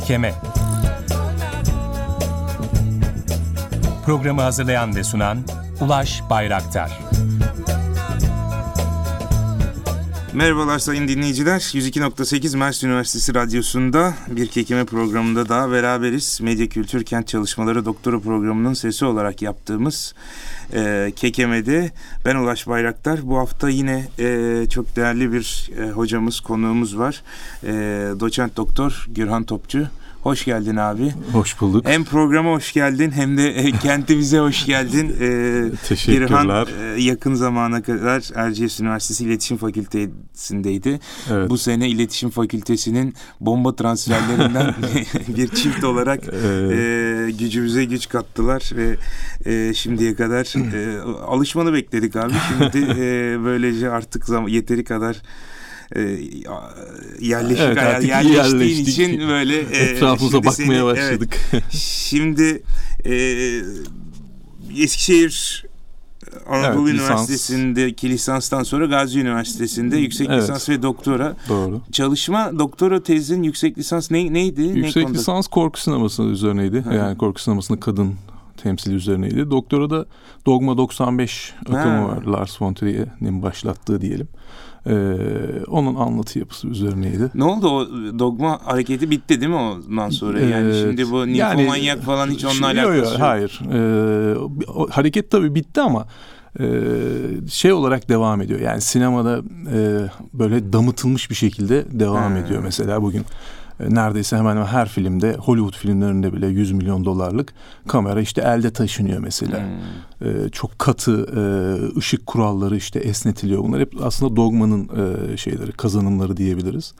Kekeme. Programı hazırlayan ve sunan Ulaş Bayraktar Merhabalar sayın dinleyiciler. 102.8 Mersin Üniversitesi Radyosu'nda bir kekeme programında daha beraberiz. Medya Kültür Kent Çalışmaları Doktora Programı'nın sesi olarak yaptığımız e, Kekeme'de ben Ulaş Bayraktar. Bu hafta yine e, çok değerli bir e, hocamız, konuğumuz var. E, doçent doktor Gürhan Topçu. Hoş geldin abi. Hoş bulduk. Hem programa hoş geldin hem de e, kentimize hoş geldin. Ee, Teşekkürler. İrhan e, yakın zamana kadar Erciyes Üniversitesi İletişim Fakültesindeydi. Evet. Bu sene İletişim Fakültesinin bomba transferlerinden bir çift olarak evet. e, gücümüze güç kattılar ve e, şimdiye kadar e, alışmanı bekledik abi. Şimdi e, böylece artık zaman, yeteri kadar e, yerleşik evet, hayal, yerleştiğin için böyle e, etrafımıza bakmaya seni, başladık. Evet, şimdi e, Eskişehir Anadolu evet, Üniversitesi'ndeki lisanstan sonra Gazi Üniversitesi'nde yüksek evet. lisans ve doktora. Doğru. Çalışma doktora tezin yüksek lisans ne, neydi? Yüksek ne lisans korku sineması üzerineydi. Ha. Yani korku sinemasında kadın temsili üzerineydi. Doktora da Dogma 95 akımı var. Lars von Trier'in başlattığı diyelim. Ee, onun anlatı yapısı üzerineydi. Ne oldu o dogma hareketi bitti değil mi ondan sonra? Yani evet. şimdi bu ninfomanyak yani, falan hiç onunla alakası yok. Hayır. Ee, hareket tabii bitti ama e, şey olarak devam ediyor. Yani sinemada e, böyle damıtılmış bir şekilde devam ha. ediyor mesela bugün. E, neredeyse hemen hemen her filmde Hollywood filmlerinde bile 100 milyon dolarlık kamera işte elde taşınıyor mesela. Hmm. E, çok katı e, ışık kuralları işte esnetiliyor. Bunlar hep aslında dogmanın e, şeyleri, kazanımları diyebiliriz.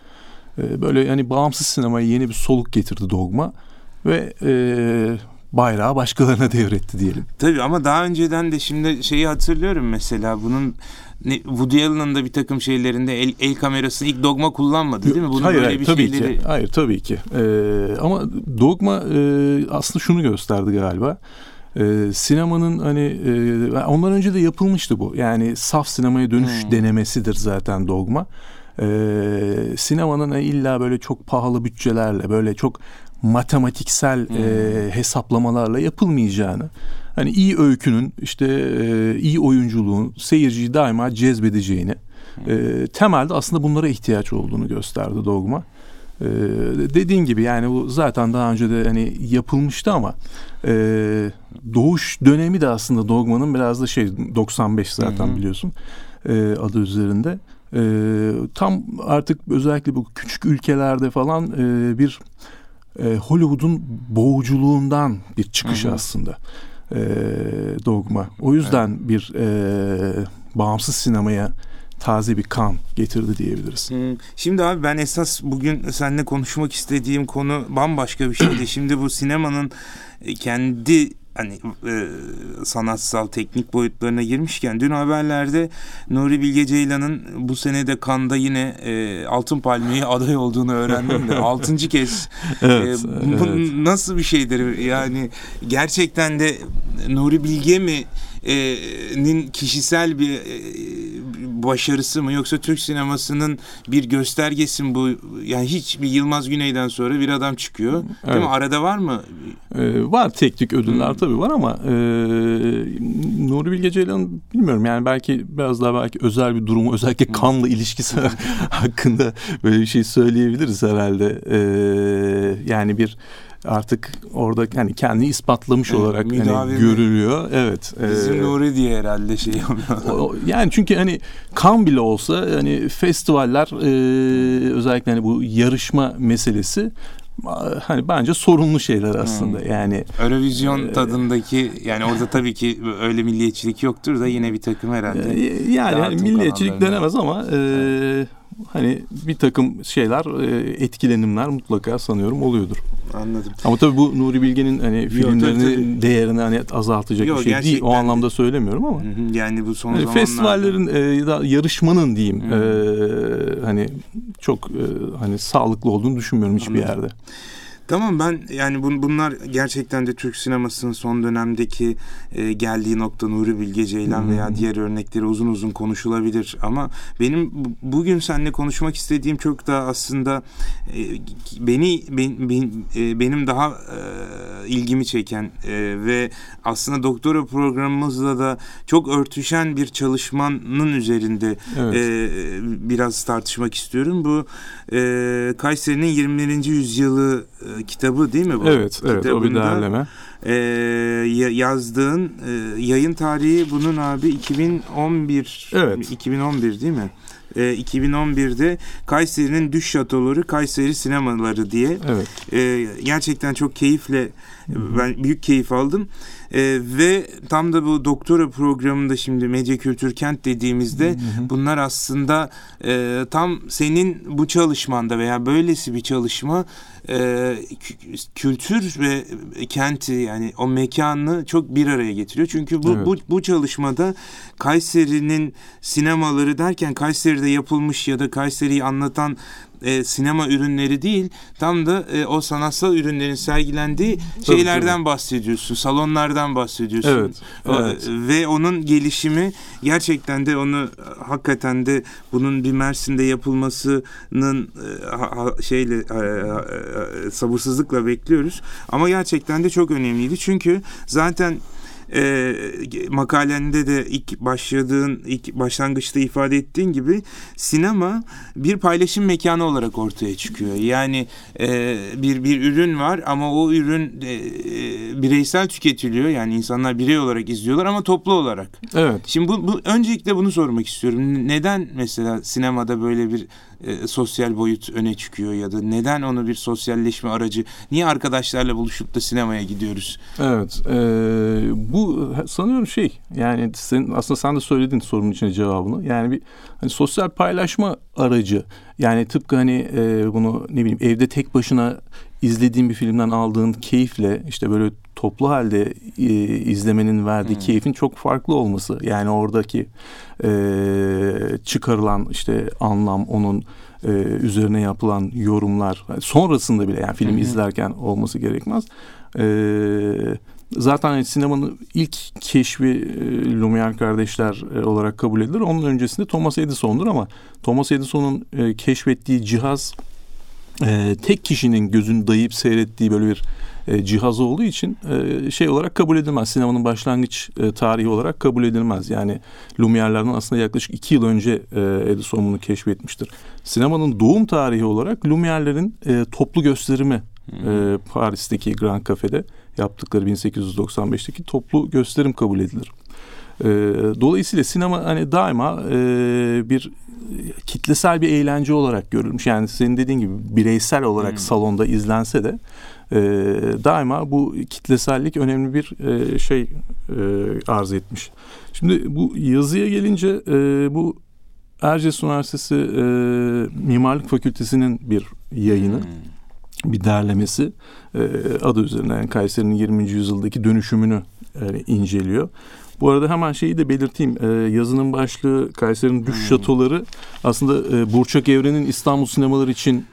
E, böyle yani bağımsız sinemaya yeni bir soluk getirdi dogma ve e, bayrağı başkalarına devretti diyelim. Tabii ama daha önceden de şimdi şeyi hatırlıyorum mesela bunun ne, Woody Allen'ın da bir takım şeylerinde el, el kamerasını ilk dogma kullanmadı değil mi? Bunun hayır, böyle hayır, bir tabii şeyleri... ki. Hayır tabii ki. Ee, ama dogma e, aslında şunu gösterdi galiba. Ee, sinemanın hani e, ondan önce de yapılmıştı bu. Yani saf sinemaya dönüş hmm. denemesidir zaten dogma. Ee, sinemanın illa böyle çok pahalı bütçelerle böyle çok matematiksel hmm. e, hesaplamalarla yapılmayacağını hani iyi öykünün işte e, iyi oyunculuğun seyirciyi daima cezbedeceğini e, temelde aslında bunlara ihtiyaç olduğunu gösterdi dogma. Ee, dediğin gibi yani bu zaten daha önce de hani yapılmıştı ama e, doğuş dönemi de aslında dogmanın biraz da şey 95 zaten Hı-hı. biliyorsun e, adı üzerinde. E, tam artık özellikle bu küçük ülkelerde falan e, bir e, Hollywood'un boğuculuğundan bir çıkış Hı-hı. aslında e, dogma. O yüzden evet. bir e, bağımsız sinemaya taze bir kan getirdi diyebiliriz. Şimdi abi ben esas bugün seninle konuşmak istediğim konu bambaşka bir şeydi. Şimdi bu sinemanın kendi hani e, sanatsal teknik boyutlarına girmişken dün haberlerde Nuri Bilge Ceylan'ın bu senede Kanda yine e, Altın Palmiye'ye aday olduğunu öğrendim de. Altıncı kez. Evet, e, bu evet. nasıl bir şeydir? Yani gerçekten de Nuri Bilge mi nin kişisel bir başarısı mı yoksa Türk sinemasının bir göstergesi mi bu? Yani hiç bir Yılmaz Güney'den sonra bir adam çıkıyor. Değil evet. mi? Arada var mı? Ee, var teknik ödüller hmm. tabii var ama e, Nuri Bilge Ceylan bilmiyorum yani belki biraz daha belki özel bir durumu özellikle kanla ilişkisi hakkında böyle bir şey söyleyebiliriz herhalde. E, yani bir artık orada hani kendini ispatlamış evet, olarak hani görülüyor. Evet. Bizim e, Nuri diye herhalde şey yapıyor. yani çünkü hani kan bile olsa hani festivaller e, özellikle hani bu yarışma meselesi hani bence sorunlu şeyler aslında hmm. yani. Eurovision e, tadındaki yani orada tabii ki öyle milliyetçilik yoktur da yine bir takım herhalde. E, yani hani milliyetçilik denemez ama e, hani bir takım şeyler e, etkilenimler mutlaka sanıyorum oluyordur. Anladım. Ama tabii bu Nuri Bilge'nin hani filmlerinin değerini hani azaltacak Yok, bir şey değil. O anlamda söylemiyorum ama. Yani bu son hani zamanlarda. Festivallerin e, ya da yarışmanın diyeyim e, hani çok e, hani sağlıklı olduğunu düşünmüyorum hiçbir Anladım. yerde. Tamam ben yani bun, bunlar gerçekten de Türk sinemasının son dönemdeki e, geldiği nokta Nuri Bilge Ceylan Hmm. veya diğer örnekleri uzun uzun konuşulabilir ama benim bu- bugün seninle konuşmak istediğim çok da aslında e, beni ben, ben- e, benim daha e, ilgimi çeken e, ve aslında doktora programımızla da çok örtüşen bir çalışmanın üzerinde Evet. e, biraz tartışmak istiyorum. Bu e, Kayseri'nin 21. yüzyılı e, kitabı değil mi bu? evet, evet o bir Kitabında, derleme. e, ya- yazdığın e, yayın tarihi bunun abi 2011 Evet. 2011 değil mi? E, 2011'de Kayseri'nin düş şatoları Kayseri sinemaları diye Evet. e, gerçekten çok keyifle ben büyük keyif aldım E, ve tam da bu doktora programında şimdi medya kültür kent dediğimizde bunlar aslında e, tam senin bu çalışmanda veya böylesi bir çalışma e, kü- kültür ve kenti yani o mekanını çok bir araya getiriyor. Çünkü bu Evet. bu, bu çalışmada Kayseri'nin sinemaları derken Kayseri'de yapılmış ya da Kayseri'yi anlatan e, sinema ürünleri değil tam da e, o sanatsal ürünlerin sergilendiği Tabii, şeylerden bahsediyorsun salonlardan bahsediyorsun. Evet, evet. ve onun gelişimi gerçekten de onu e, hakikaten de bunun bir Mersin'de yapılmasının e, ha- ha- şeyle e, e, e, sabırsızlıkla bekliyoruz. Ama gerçekten de çok önemliydi. Çünkü zaten e, makalende de ilk başladığın ilk başlangıçta ifade ettiğin gibi sinema bir paylaşım mekanı olarak ortaya çıkıyor. Yani e, bir bir ürün var ama o ürün e, e, bireysel tüketiliyor. Yani insanlar birey olarak izliyorlar ama toplu olarak. Evet. Şimdi bu, bu öncelikle bunu sormak istiyorum. Neden mesela sinemada böyle bir e, sosyal boyut öne çıkıyor ya da neden onu bir sosyalleşme aracı? Niye arkadaşlarla buluşup da sinemaya gidiyoruz? Evet. e, bu sanıyorum şey yani senin aslında sen de söyledin sorunun içine cevabını. Yani bir hani sosyal paylaşma aracı. Yani tıpkı hani e, bunu ne bileyim evde tek başına izlediğin bir filmden aldığın keyifle işte böyle toplu halde e, izlemenin verdiği Hmm. keyfin çok farklı olması. Yani oradaki e, çıkarılan işte anlam onun e, üzerine yapılan yorumlar sonrasında bile yani film hı. izlerken olması gerekmez. E, zaten hani sinemanın ilk keşfi e, Lumière kardeşler e, olarak kabul edilir. Onun öncesinde Thomas Edison'dur ama Thomas Edison'un e, keşfettiği cihaz e, tek kişinin gözünü dayayıp seyrettiği böyle bir e, cihaz olduğu için e, şey olarak kabul edilmez. Sinemanın başlangıç e, tarihi olarak kabul edilmez. Yani Lumière'lerden aslında yaklaşık iki yıl önce e, Edison bunu keşfetmiştir. Sinemanın doğum tarihi olarak Lumière'lerin e, toplu gösterimi e, Paris'teki Grand Cafe'de yaptıkları 1895'teki toplu gösterim kabul edilir. E, dolayısıyla sinema hani daima e, bir kitlesel bir eğlence olarak görülmüş. Yani senin dediğin gibi bireysel olarak Hmm. salonda izlense de e, daima bu kitlesellik önemli bir e, şey e, arz etmiş. Şimdi bu yazıya gelince e, bu Erciyes Üniversitesi e, Mimarlık Fakültesi'nin bir yayını Hmm. bir derlemesi e, adı üzerine yani Kayseri'nin 20. yüzyıldaki dönüşümünü e, inceliyor. Bu arada hemen şeyi de belirteyim. E, yazının başlığı Kayseri'nin düş Hmm. şatoları aslında e, Burçak Evren'in İstanbul sinemaları için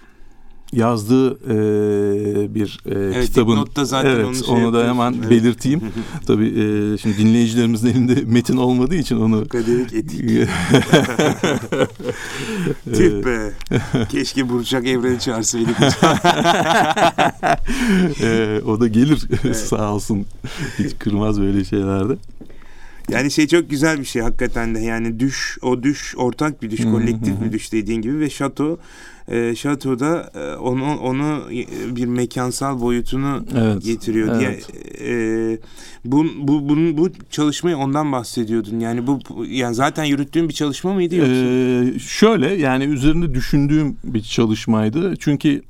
yazdığı e, bir e, Evet, kitabın dipnotta zaten evet onu şey onu da hemen Evet. belirteyim. Tabii e, şimdi dinleyicilerimizin elinde metin olmadığı için onu Akademik etik. Tüh be. Keşke Burçak Evren'i çağırsaydık. e, o da gelir Evet. sağ olsun. Hiç kırmaz böyle şeylerde. Yani şey çok güzel bir şey hakikaten de yani düş o düş ortak bir düş kolektif bir düş dediğin gibi ve şato e, şatoda e, onu onu bir mekansal boyutunu Evet. getiriyor diye Evet. e, bu bu bunun bu çalışmayı ondan bahsediyordun yani bu yani zaten yürüttüğün bir çalışma mıydı yoksa? Ee, şöyle yani üzerinde düşündüğüm bir çalışmaydı. Çünkü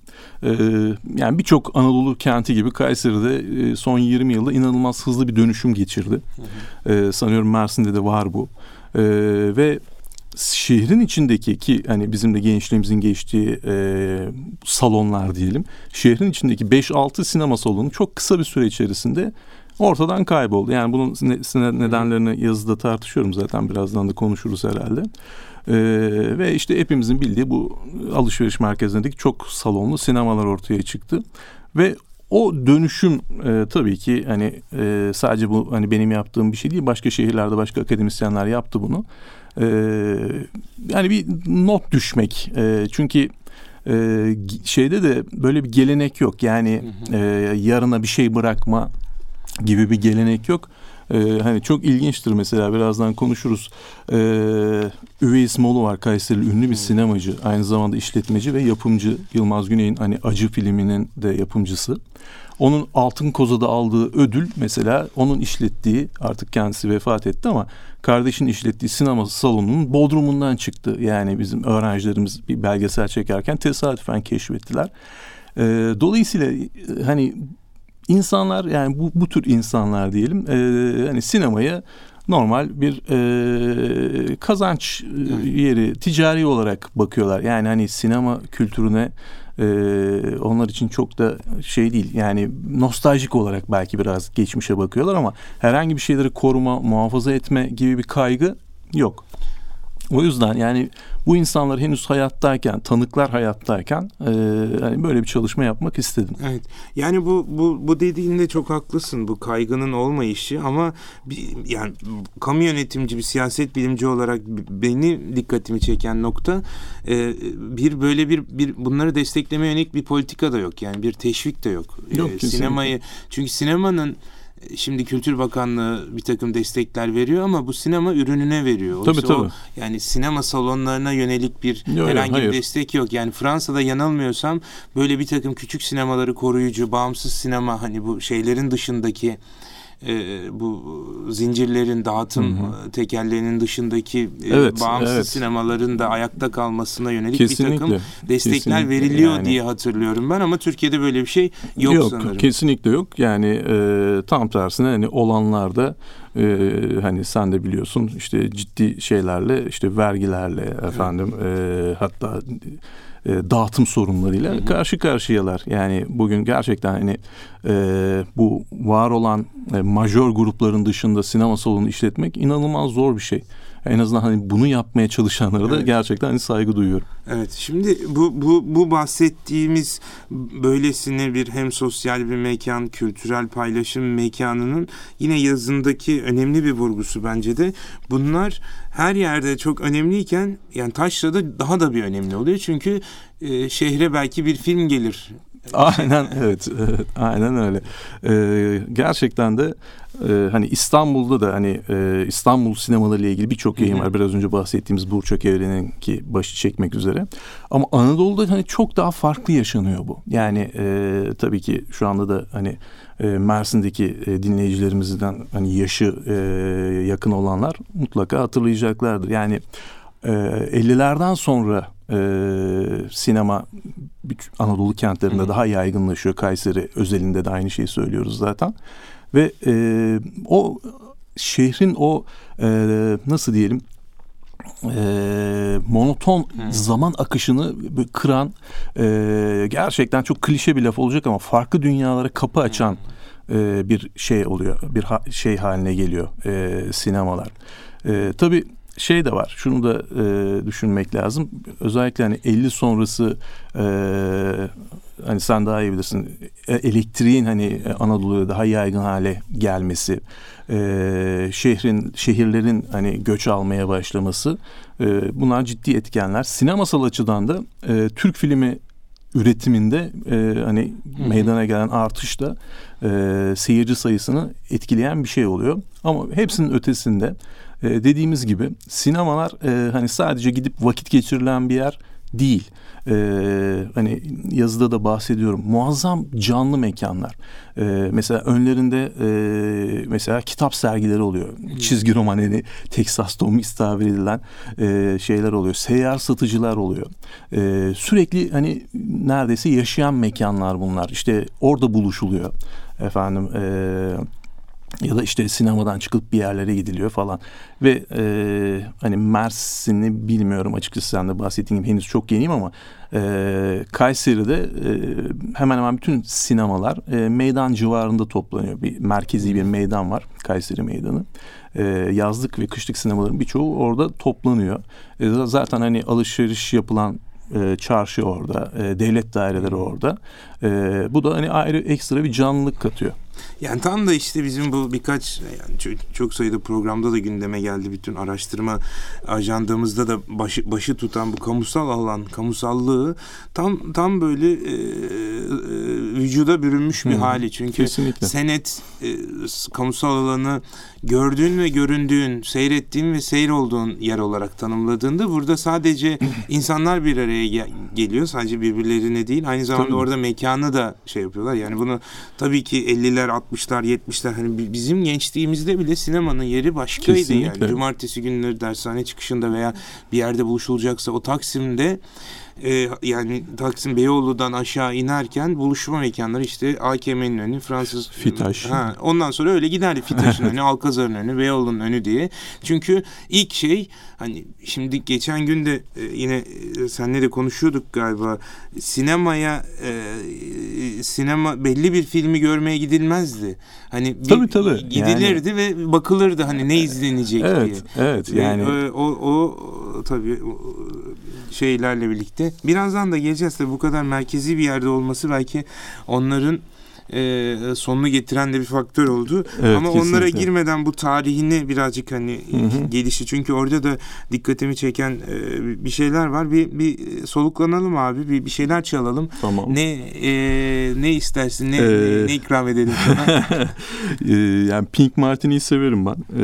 yani birçok Anadolu kenti gibi Kayseri'de e, son 20 yılda inanılmaz hızlı bir dönüşüm geçirdi. E, sanıyorum Mersin'de de var bu. E, ve şehrin içindeki ki hani bizim de gençliğimizin geçtiği e, salonlar diyelim. Şehrin içindeki 5-6 sinema salonu çok kısa bir süre içerisinde ortadan kayboldu. Yani bunun ne- ne- nedenlerini yazıda tartışıyorum zaten birazdan da konuşuruz herhalde. Ee, ve işte hepimizin bildiği bu alışveriş merkezlerindeki çok salonlu sinemalar ortaya çıktı. Ve o dönüşüm e, tabii ki hani e, sadece bu hani benim yaptığım bir şey değil. Başka şehirlerde başka akademisyenler yaptı bunu. E, yani bir not düşmek. E, çünkü e, şeyde de böyle bir gelenek yok. Yani e, yarına bir şey bırakma gibi bir gelenek yok. Ee, hani çok ilginçtir mesela birazdan konuşuruz. Ee, Üveys Molu var Kayseri ünlü bir sinemacı. Aynı zamanda işletmeci ve yapımcı. Yılmaz Güney'in hani Acı filminin de yapımcısı. Onun Altın Koza'da aldığı ödül mesela onun işlettiği artık kendisi vefat etti ama kardeşin işlettiği sinema salonunun bodrumundan çıktı. Yani bizim öğrencilerimiz bir belgesel çekerken tesadüfen keşfettiler. Ee, dolayısıyla hani insanlar yani bu, bu tür insanlar diyelim e, hani sinemaya normal bir e, kazanç e, yeri ticari olarak bakıyorlar. Yani hani sinema kültürüne e, onlar için çok da şey değil. Yani nostaljik olarak belki biraz geçmişe bakıyorlar ama herhangi bir şeyleri koruma, muhafaza etme gibi bir kaygı yok. O yüzden yani bu insanlar henüz hayattayken, tanıklar hayattayken e, hani böyle bir çalışma yapmak istedim. Evet. Yani bu bu bu dediğinde çok haklısın. Bu kaygının olmayışı ama bir, yani kamu yönetimci bir siyaset bilimci olarak beni dikkatimi çeken nokta e, bir böyle bir bir bunları destekleme yönelik bir politika da yok. Yani bir teşvik de yok. Yok e, sinemayı çünkü sinemanın şimdi Kültür Bakanlığı bir takım destekler veriyor ama bu sinema ürününe veriyor. Tabii, tabii. O, yani sinema salonlarına yönelik bir yok, herhangi hayır. bir destek yok. Yani Fransa'da yanılmıyorsam böyle bir takım küçük sinemaları koruyucu, bağımsız sinema hani bu şeylerin dışındaki e, bu zincirlerin dağıtım hı hı. tekerlerinin dışındaki e, evet, bağımsız evet. sinemaların da ayakta kalmasına yönelik kesinlikle, bir takım destekler kesinlikle. veriliyor yani, diye hatırlıyorum ben ama Türkiye'de böyle bir şey yok, yok sanırım. Kesinlikle yok. Yani e, tam tersine hani olanlarda e, hani sen de biliyorsun işte ciddi şeylerle işte vergilerle efendim e, hatta e, dağıtım sorunlarıyla hı hı. karşı karşıyalar. Yani bugün gerçekten hani e, bu var olan e, majör grupların dışında sinema salonu işletmek inanılmaz zor bir şey. En azından hani bunu yapmaya çalışanlara da evet. gerçekten hani saygı duyuyorum. Evet şimdi bu, bu, bu bahsettiğimiz böylesine bir hem sosyal bir mekan, kültürel paylaşım mekanının yine yazındaki önemli bir vurgusu bence de. Bunlar her yerde çok önemliyken yani Taşra'da daha da bir önemli oluyor. Çünkü e, şehre belki bir film gelir Aynen evet, aynen öyle. Ee, gerçekten de e, hani İstanbul'da da hani e, İstanbul sinemaları ile ilgili birçok yayın var. Biraz önce bahsettiğimiz Burçak Evren'in ki başı çekmek üzere. Ama Anadolu'da hani çok daha farklı yaşanıyor bu. Yani e, tabii ki şu anda da hani e, Mersin'deki e, dinleyicilerimizden hani yaşı e, yakın olanlar mutlaka hatırlayacaklardır. Yani e, 50'lerden sonra e, sinema Anadolu kentlerinde Hı. daha yaygınlaşıyor. Kayseri özelinde de aynı şeyi söylüyoruz zaten. Ve e, o şehrin o e, nasıl diyelim e, monoton hmm. zaman akışını kıran e, gerçekten çok klişe bir laf olacak ama farklı dünyalara kapı açan hmm. e, bir şey oluyor bir ha, şey haline geliyor e, sinemalar. E, tabii şey de var. Şunu da e, düşünmek lazım. Özellikle hani 50 sonrası e, hani sen daha iyi bilirsin. E, elektriğin hani Anadolu'ya daha yaygın hale gelmesi, e, şehrin şehirlerin hani göç almaya başlaması e, bunlar ciddi etkenler. Sinemasal açıdan da e, Türk filmi üretiminde e, hani Hı-hı. meydana gelen artış da e, seyirci sayısını etkileyen bir şey oluyor. Ama hepsinin ötesinde e, dediğimiz gibi sinemalar e, hani sadece gidip vakit geçirilen bir yer değil. Ee, hani yazıda da bahsediyorum. Muazzam canlı mekanlar. Ee, mesela önlerinde e, mesela kitap sergileri oluyor. Hmm. çizgi roman hani Texas Tomix tabir edilen e, şeyler oluyor. Seyyar satıcılar oluyor. Ee, sürekli hani neredeyse yaşayan mekanlar bunlar. İşte orada buluşuluyor. Efendim eee ya da işte sinemadan çıkıp bir yerlere gidiliyor falan. Ve e, hani Mersin'i bilmiyorum açıkçası sen de bahsettiğin gibi henüz çok yeniyim ama e, Kayseri'de e, hemen hemen bütün sinemalar e, meydan civarında toplanıyor. Bir merkezi bir meydan var Kayseri Meydanı. E, yazlık ve kışlık sinemaların birçoğu orada toplanıyor. E, zaten hani alışveriş yapılan E, çarşı orada, e, devlet daireleri orada. E, bu da hani ayrı ekstra bir canlılık katıyor. Yani tam da işte bizim bu birkaç yani çok, çok sayıda programda da gündeme geldi. Bütün araştırma ajandamızda da başı, başı tutan bu kamusal alan, kamusallığı tam tam böyle e, e, vücuda bürünmüş bir hmm, hali. Çünkü kesinlikle. senet e, kamusal alanı gördüğün ve göründüğün, seyrettiğin ve seyir olduğun yer olarak tanımladığında burada sadece insanlar bir araya gel- geliyor. Sadece birbirlerine değil. Aynı zamanda tabii. orada mekanı da şey yapıyorlar. Yani bunu tabii ki 50'ler, 60'lar, 70'ler hani bizim gençliğimizde bile sinemanın yeri başkaydı Kesinlikle. yani. Cumartesi günleri dershane çıkışında veya bir yerde buluşulacaksa o Taksim'de e, yani Taksim Beyoğlu'dan aşağı inerken buluşma mekanları işte AKM'nin önü Fransız Fitaş. Ha, ondan sonra öyle giderdi Fitaş'ın önü, Alkazar'ın önü, Beyoğlu'nun önü diye. Çünkü ilk şey hani şimdi geçen gün de e, yine e, senle de konuşuyorduk galiba sinemaya e, sinema belli bir filmi görmeye gidilmezdi. Hani bir, tabii, tabii. gidilirdi yani... ve bakılırdı hani ne izlenecek evet, diye. Evet yani ve, o, o tabii şeylerle birlikte. Birazdan da geleceğiz tabii bu kadar merkezi bir yerde olması belki onların e, sonunu getiren de bir faktör oldu. Evet, Ama kesinlikle. onlara girmeden bu tarihini birazcık hani hı hı. gelişi çünkü orada da dikkatimi çeken e, bir şeyler var. Bir bir soluklanalım abi. Bir bir şeyler çalalım. Tamam. Ne e, ne istersin? Ne ee... ne ikram edelim sana? e, yani Pink Martini'yi severim ben. E,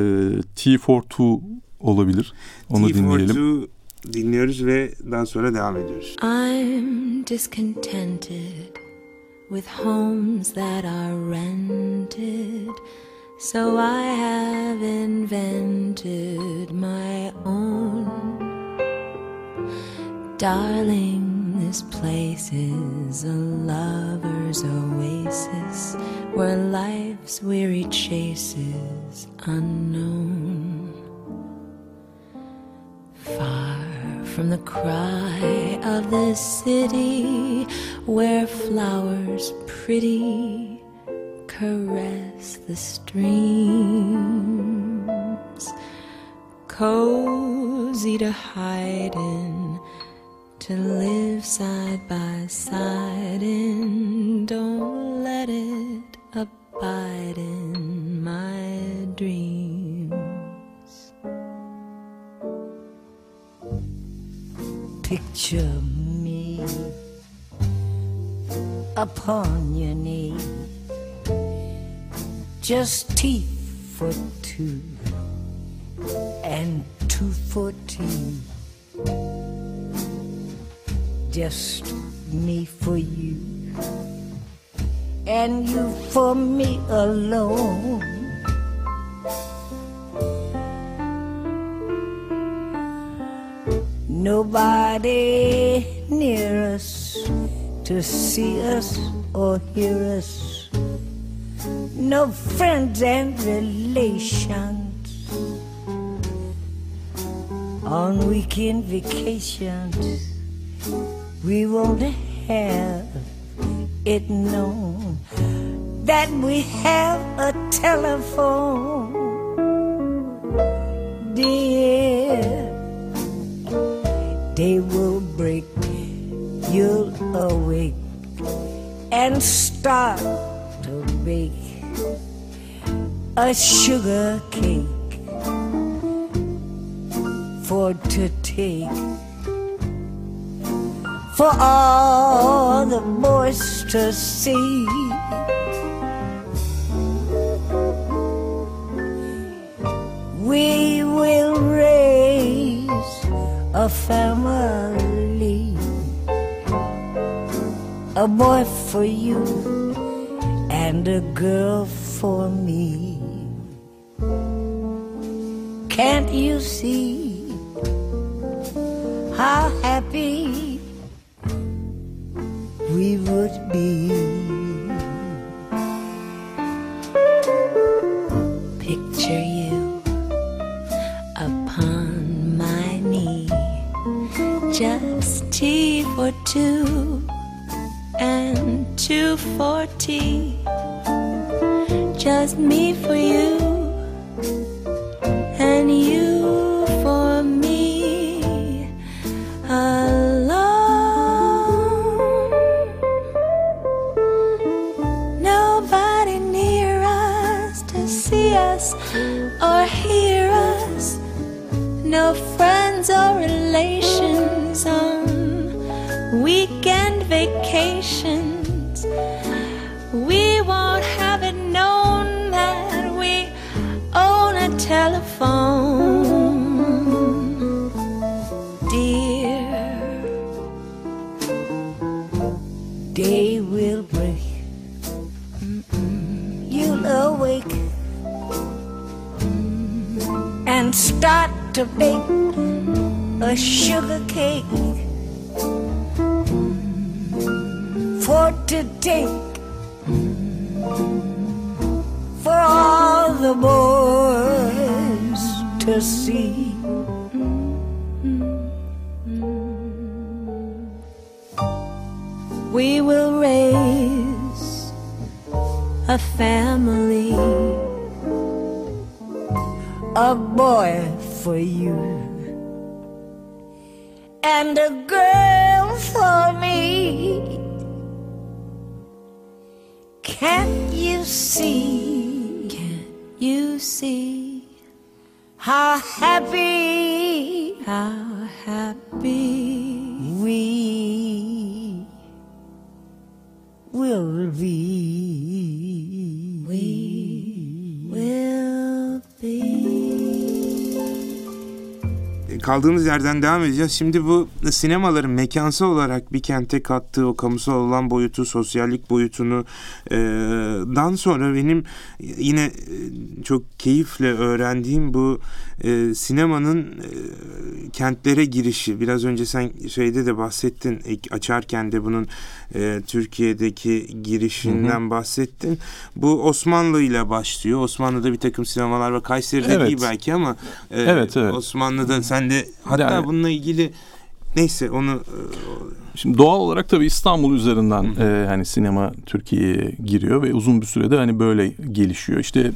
T42 olabilir. Onu T42 dinleyelim. dinliyoruz ve daha sonra devam ediyoruz. I'm discontented with homes that are rented. So I have invented my own. Darling, this place is a lover's oasis where life's weary chases unknown. Far from the cry of the city where flowers pretty caress the streams, cozy to hide in, to live side by side in. Don't let it abide in my dreams. Picture me upon your knee. Just teeth for two and two for tea. Just me for you and you for me alone. Nobody near us to see us or hear us. No friends and relations on weekend vacations. We won't have it known that we have a telephone, dear. And start to bake a sugar cake for to take for all the boys to see. We will raise a family a boy for you and a girl for me. Can't you see how happy we would be? Picture you upon my knee, just tea for two 240. Just me for you kaldığımız yerden devam edeceğiz. Şimdi bu sinemaların mekansal olarak bir kente kattığı o kamusal olan boyutu, sosyallik boyutunu e, dan sonra benim yine e, çok keyifle öğrendiğim bu e, sinemanın e, kentlere girişi. Biraz önce sen şeyde de bahsettin. ilk açarken de bunun e, Türkiye'deki girişinden bahsettin. Bu Osmanlı ile başlıyor. Osmanlı'da bir takım sinemalar var. Kayseri'de Evet. değil belki ama e, Evet, evet. Osmanlı'da sen de hatta Yani- bununla ilgili neyse onu e, Şimdi doğal olarak tabii İstanbul üzerinden e, hani sinema Türkiye'ye giriyor ve uzun bir sürede hani böyle gelişiyor. İşte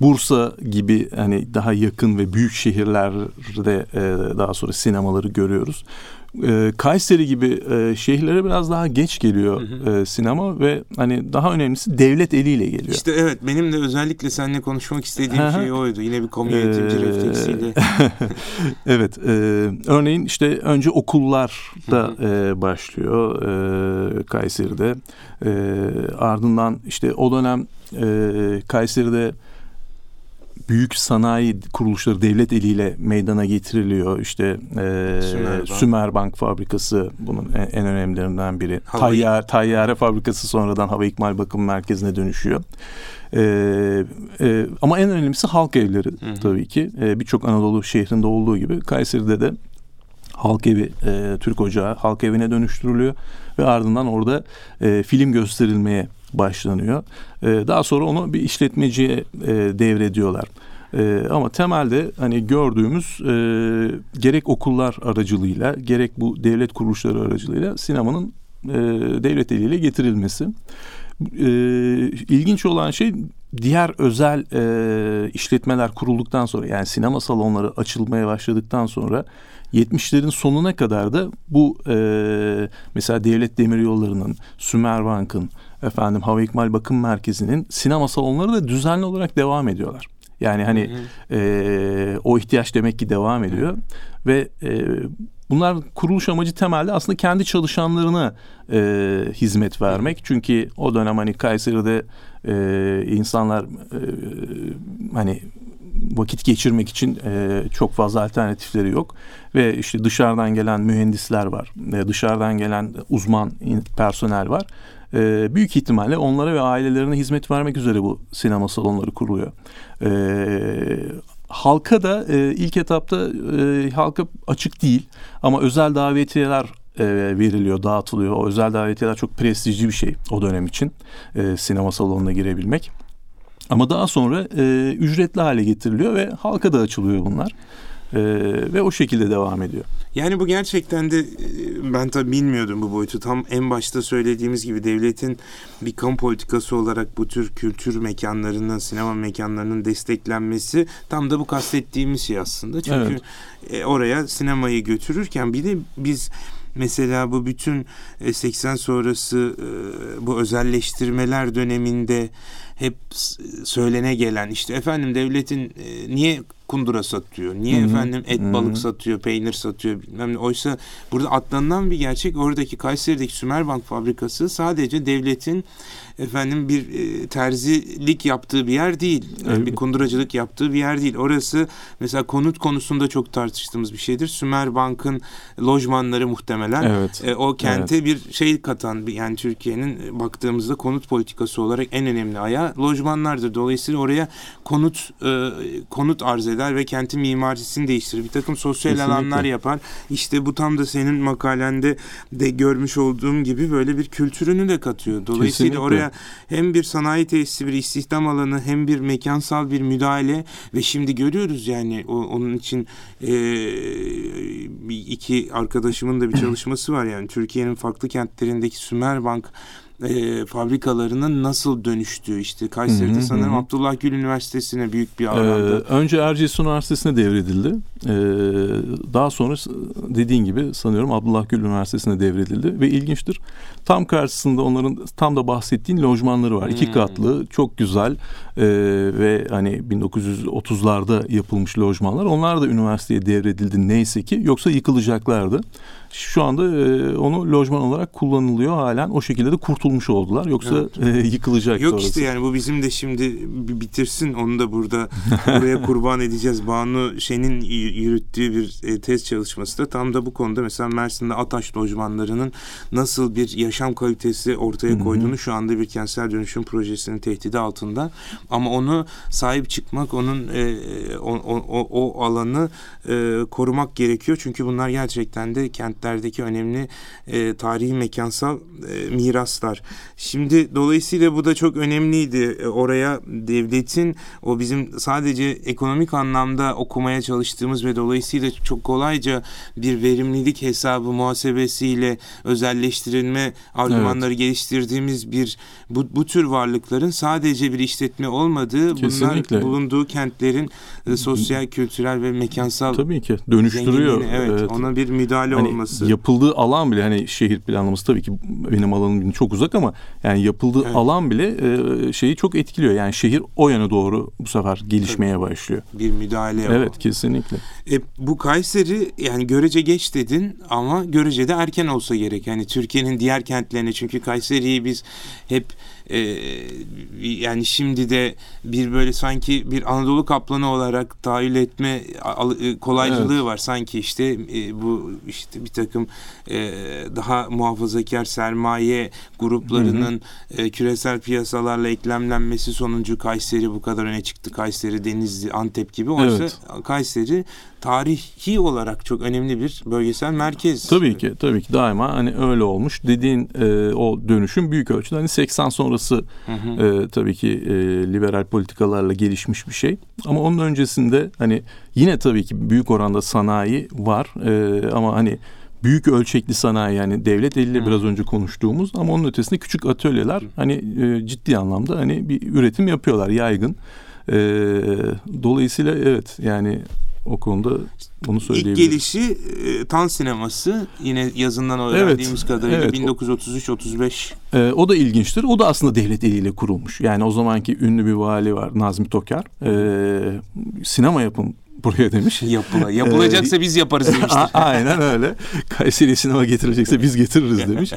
Bursa gibi hani daha yakın ve büyük şehirlerde e, daha sonra sinemaları görüyoruz. E, Kayseri gibi e, şehirlere biraz daha geç geliyor e, sinema ve hani daha önemlisi devlet eliyle geliyor. işte evet benim de özellikle seninle konuşmak istediğim Hı hı. şey oydu. Yine bir yönetimci Ee, refleksiyle. evet, e, örneğin işte önce okullarda e, başlıyor e, Kayseri'de. E, ardından işte o dönem e, Kayseri'de büyük sanayi kuruluşları devlet eliyle meydana getiriliyor. İşte e, Sümerbank. Sümerbank fabrikası bunun en, en önemlilerinden biri. Hava- Tayyare, Tayyare fabrikası sonradan Hava İkmal Bakım Merkezi'ne dönüşüyor. E, e, ama en önemlisi halk evleri tabii ki. E, Birçok Anadolu şehrinde olduğu gibi Kayseri'de de halk evi, e, Türk Ocağı halk evine dönüştürülüyor ve ardından orada e, film gösterilmeye başlanıyor. E, daha sonra onu bir işletmeciye e, devrediyorlar. E, ama temelde hani gördüğümüz e, gerek okullar aracılığıyla gerek bu devlet kuruluşları aracılığıyla sinemanın e, devlet eliyle getirilmesi. E, ilginç olan şey diğer özel işletmeler kurulduktan sonra yani sinema salonları açılmaya başladıktan sonra 70'lerin sonuna kadar da bu e, mesela Devlet Demiryolları'nın, Sümerbank'ın, efendim Hava İkmal Bakım Merkezi'nin sinema salonları da düzenli olarak devam ediyorlar. Yani hani e, o ihtiyaç demek ki devam ediyor ve e, bunlar kuruluş amacı temelde aslında kendi çalışanlarına e, hizmet vermek. Çünkü o dönem hani Kayseri'de e, insanlar e, hani vakit geçirmek için e, çok fazla alternatifleri yok ve işte dışarıdan gelen mühendisler var, e, dışarıdan gelen uzman personel var. E, büyük ihtimalle onlara ve ailelerine hizmet vermek üzere bu sinema salonları kuruluyor. E, halka da e, ilk etapta e, halka açık değil ama özel davetiyeler e, veriliyor, dağıtılıyor. O özel davetiyeler çok prestijli bir şey o dönem için e, sinema salonuna girebilmek. Ama daha sonra e, ücretli hale getiriliyor ve halka da açılıyor bunlar. E, ve o şekilde devam ediyor. Yani bu gerçekten de e, ben tabii bilmiyordum bu boyutu. Tam en başta söylediğimiz gibi devletin bir kamu politikası olarak bu tür kültür mekanlarının, sinema mekanlarının desteklenmesi tam da bu kastettiğimiz şey aslında. Çünkü Evet. e, oraya sinemayı götürürken bir de biz mesela bu bütün e, 80 sonrası e, bu özelleştirmeler döneminde hep söylene gelen işte efendim devletin niye kundura satıyor? Niye Hı hı. efendim et Hı balık satıyor, peynir satıyor bilmem ne. Oysa burada atlanılan bir gerçek oradaki Kayseri'deki Sümerbank fabrikası sadece devletin efendim bir e, terzilik yaptığı bir yer değil. Yani Evet. bir kunduracılık yaptığı bir yer değil. Orası mesela konut konusunda çok tartıştığımız bir şeydir. Sümerbank'ın lojmanları muhtemelen Evet. e, o kente bir şey katan bir yani Türkiye'nin baktığımızda konut politikası olarak en önemli ayağı lojmanlardır. Dolayısıyla oraya konut e, konut arz eder ve kentin mimarisini değiştirir. Bir takım sosyal Kesinlikle. alanlar yapar. İşte bu tam da senin makalende de görmüş olduğum gibi böyle bir kültürünü de katıyor. Dolayısıyla Kesinlikle. oraya hem bir sanayi tesisi, bir istihdam alanı, hem bir mekansal bir müdahale ve şimdi görüyoruz yani o, onun için e, bir iki arkadaşımın da bir çalışması var yani Türkiye'nin farklı kentlerindeki Sümerbank e, fabrikalarının nasıl dönüştüğü işte Kayseri'de Hı hı, sanırım hı. Abdullah Gül Üniversitesi'ne büyük bir Ee, alanda. önce Erciyes Üniversitesi'ne devredildi. Ee, daha sonra dediğin gibi sanıyorum Abdullah Gül Üniversitesi'ne devredildi ve ilginçtir. Tam karşısında onların tam da bahsettiğin lojmanları var. İki Hmm. katlı, çok güzel ee, ve hani 1930'larda yapılmış lojmanlar. Onlar da üniversiteye devredildi neyse ki yoksa yıkılacaklardı. Şu anda e, onu lojman olarak kullanılıyor halen. O şekilde de kurtulmuş oldular. Yoksa e, yıkılacaktı Yok orası. işte yani bu bizim de şimdi bi- bitirsin onu da burada buraya kurban edeceğiz. Banu Şen'in yürüttüğü bir e, tez çalışması da tam da bu konuda mesela Mersin'de Ataş lojmanlarının nasıl bir yaşam kalitesi ortaya koyduğunu şu anda bir kentsel dönüşüm projesinin tehdidi altında. Ama onu sahip çıkmak, onun e, o, o, o- o alanı e, korumak gerekiyor. Çünkü bunlar gerçekten de kentlerdeki önemli e, tarihi mekansal e, miraslar. Şimdi dolayısıyla bu da çok önemliydi. E, Oraya devletin o bizim sadece ekonomik anlamda okumaya çalıştığımız ve dolayısıyla çok kolayca bir verimlilik hesabı muhasebesiyle özelleştirilme argümanları geliştirdiğimiz bir bu, bu tür varlıkların sadece bir işletme olmadığı Kesinlikle. bunlar bulunduğu kentlerin e, sosyal, kültürel ve mekansal Tabii ki dönüştürüyor. evet, Evet. ona bir müdahale Hani olması. Yapıldığı alan bile hani şehir planlaması tabii ki benim alanım çok uzak ama yani yapıldığı Evet. alan bile e, şeyi çok etkiliyor. Yani şehir o yana doğru bu sefer gelişmeye başlıyor. bir müdahale o. Evet kesinlikle. E, bu Kayseri yani görece geç dedin ama görece de erken olsa gerek. Yani Türkiye'nin diğer kentlerine çünkü Kayseri'yi biz hep e, yani şimdi de bir böyle sanki bir Anadolu kaplanı olarak tahayyül etme e, kolaycılığı var. Sanki işte e, bu işte bir takım e, daha muhafazakar sermaye gruplarının e, küresel piyasalarla eklemlenmesi sonucu Kayseri bu kadar öne çıktı. Kayseri, Denizli, Antep gibi. Oysa Evet. Kayseri tarihi olarak çok önemli bir bölgesel merkez. Tabii ki tabii ki daima hani öyle olmuş. Dediğin e, o dönüşüm büyük ölçüde hani 80 sonrası Hı hı. e, tabii ki e, liberal politikalarla gelişmiş bir şey. Ama onun öncesinde hani yine tabii ki büyük oranda sanayi var E, ama hani büyük ölçekli sanayi yani devlet eliyle Hı. biraz önce konuştuğumuz ama onun ötesinde küçük atölyeler hani e, ciddi anlamda hani bir üretim yapıyorlar yaygın. E, dolayısıyla evet yani o konuda onu İlk söyleyebilirim. gelişi e, Tan sineması yine yazından Evet, öğrendiğimiz kadarıyla evet. 1933-35 Ee, o da ilginçtir. O da aslında devlet eliyle kurulmuş. Yani o zamanki ünlü bir vali var Nazmi Toker. Ee, sinema yapın buraya demiş. yapıla. Yapılacaksa biz yaparız demiştir. A- Aynen öyle. Kayseri sinema getirecekse biz getiririz demiş.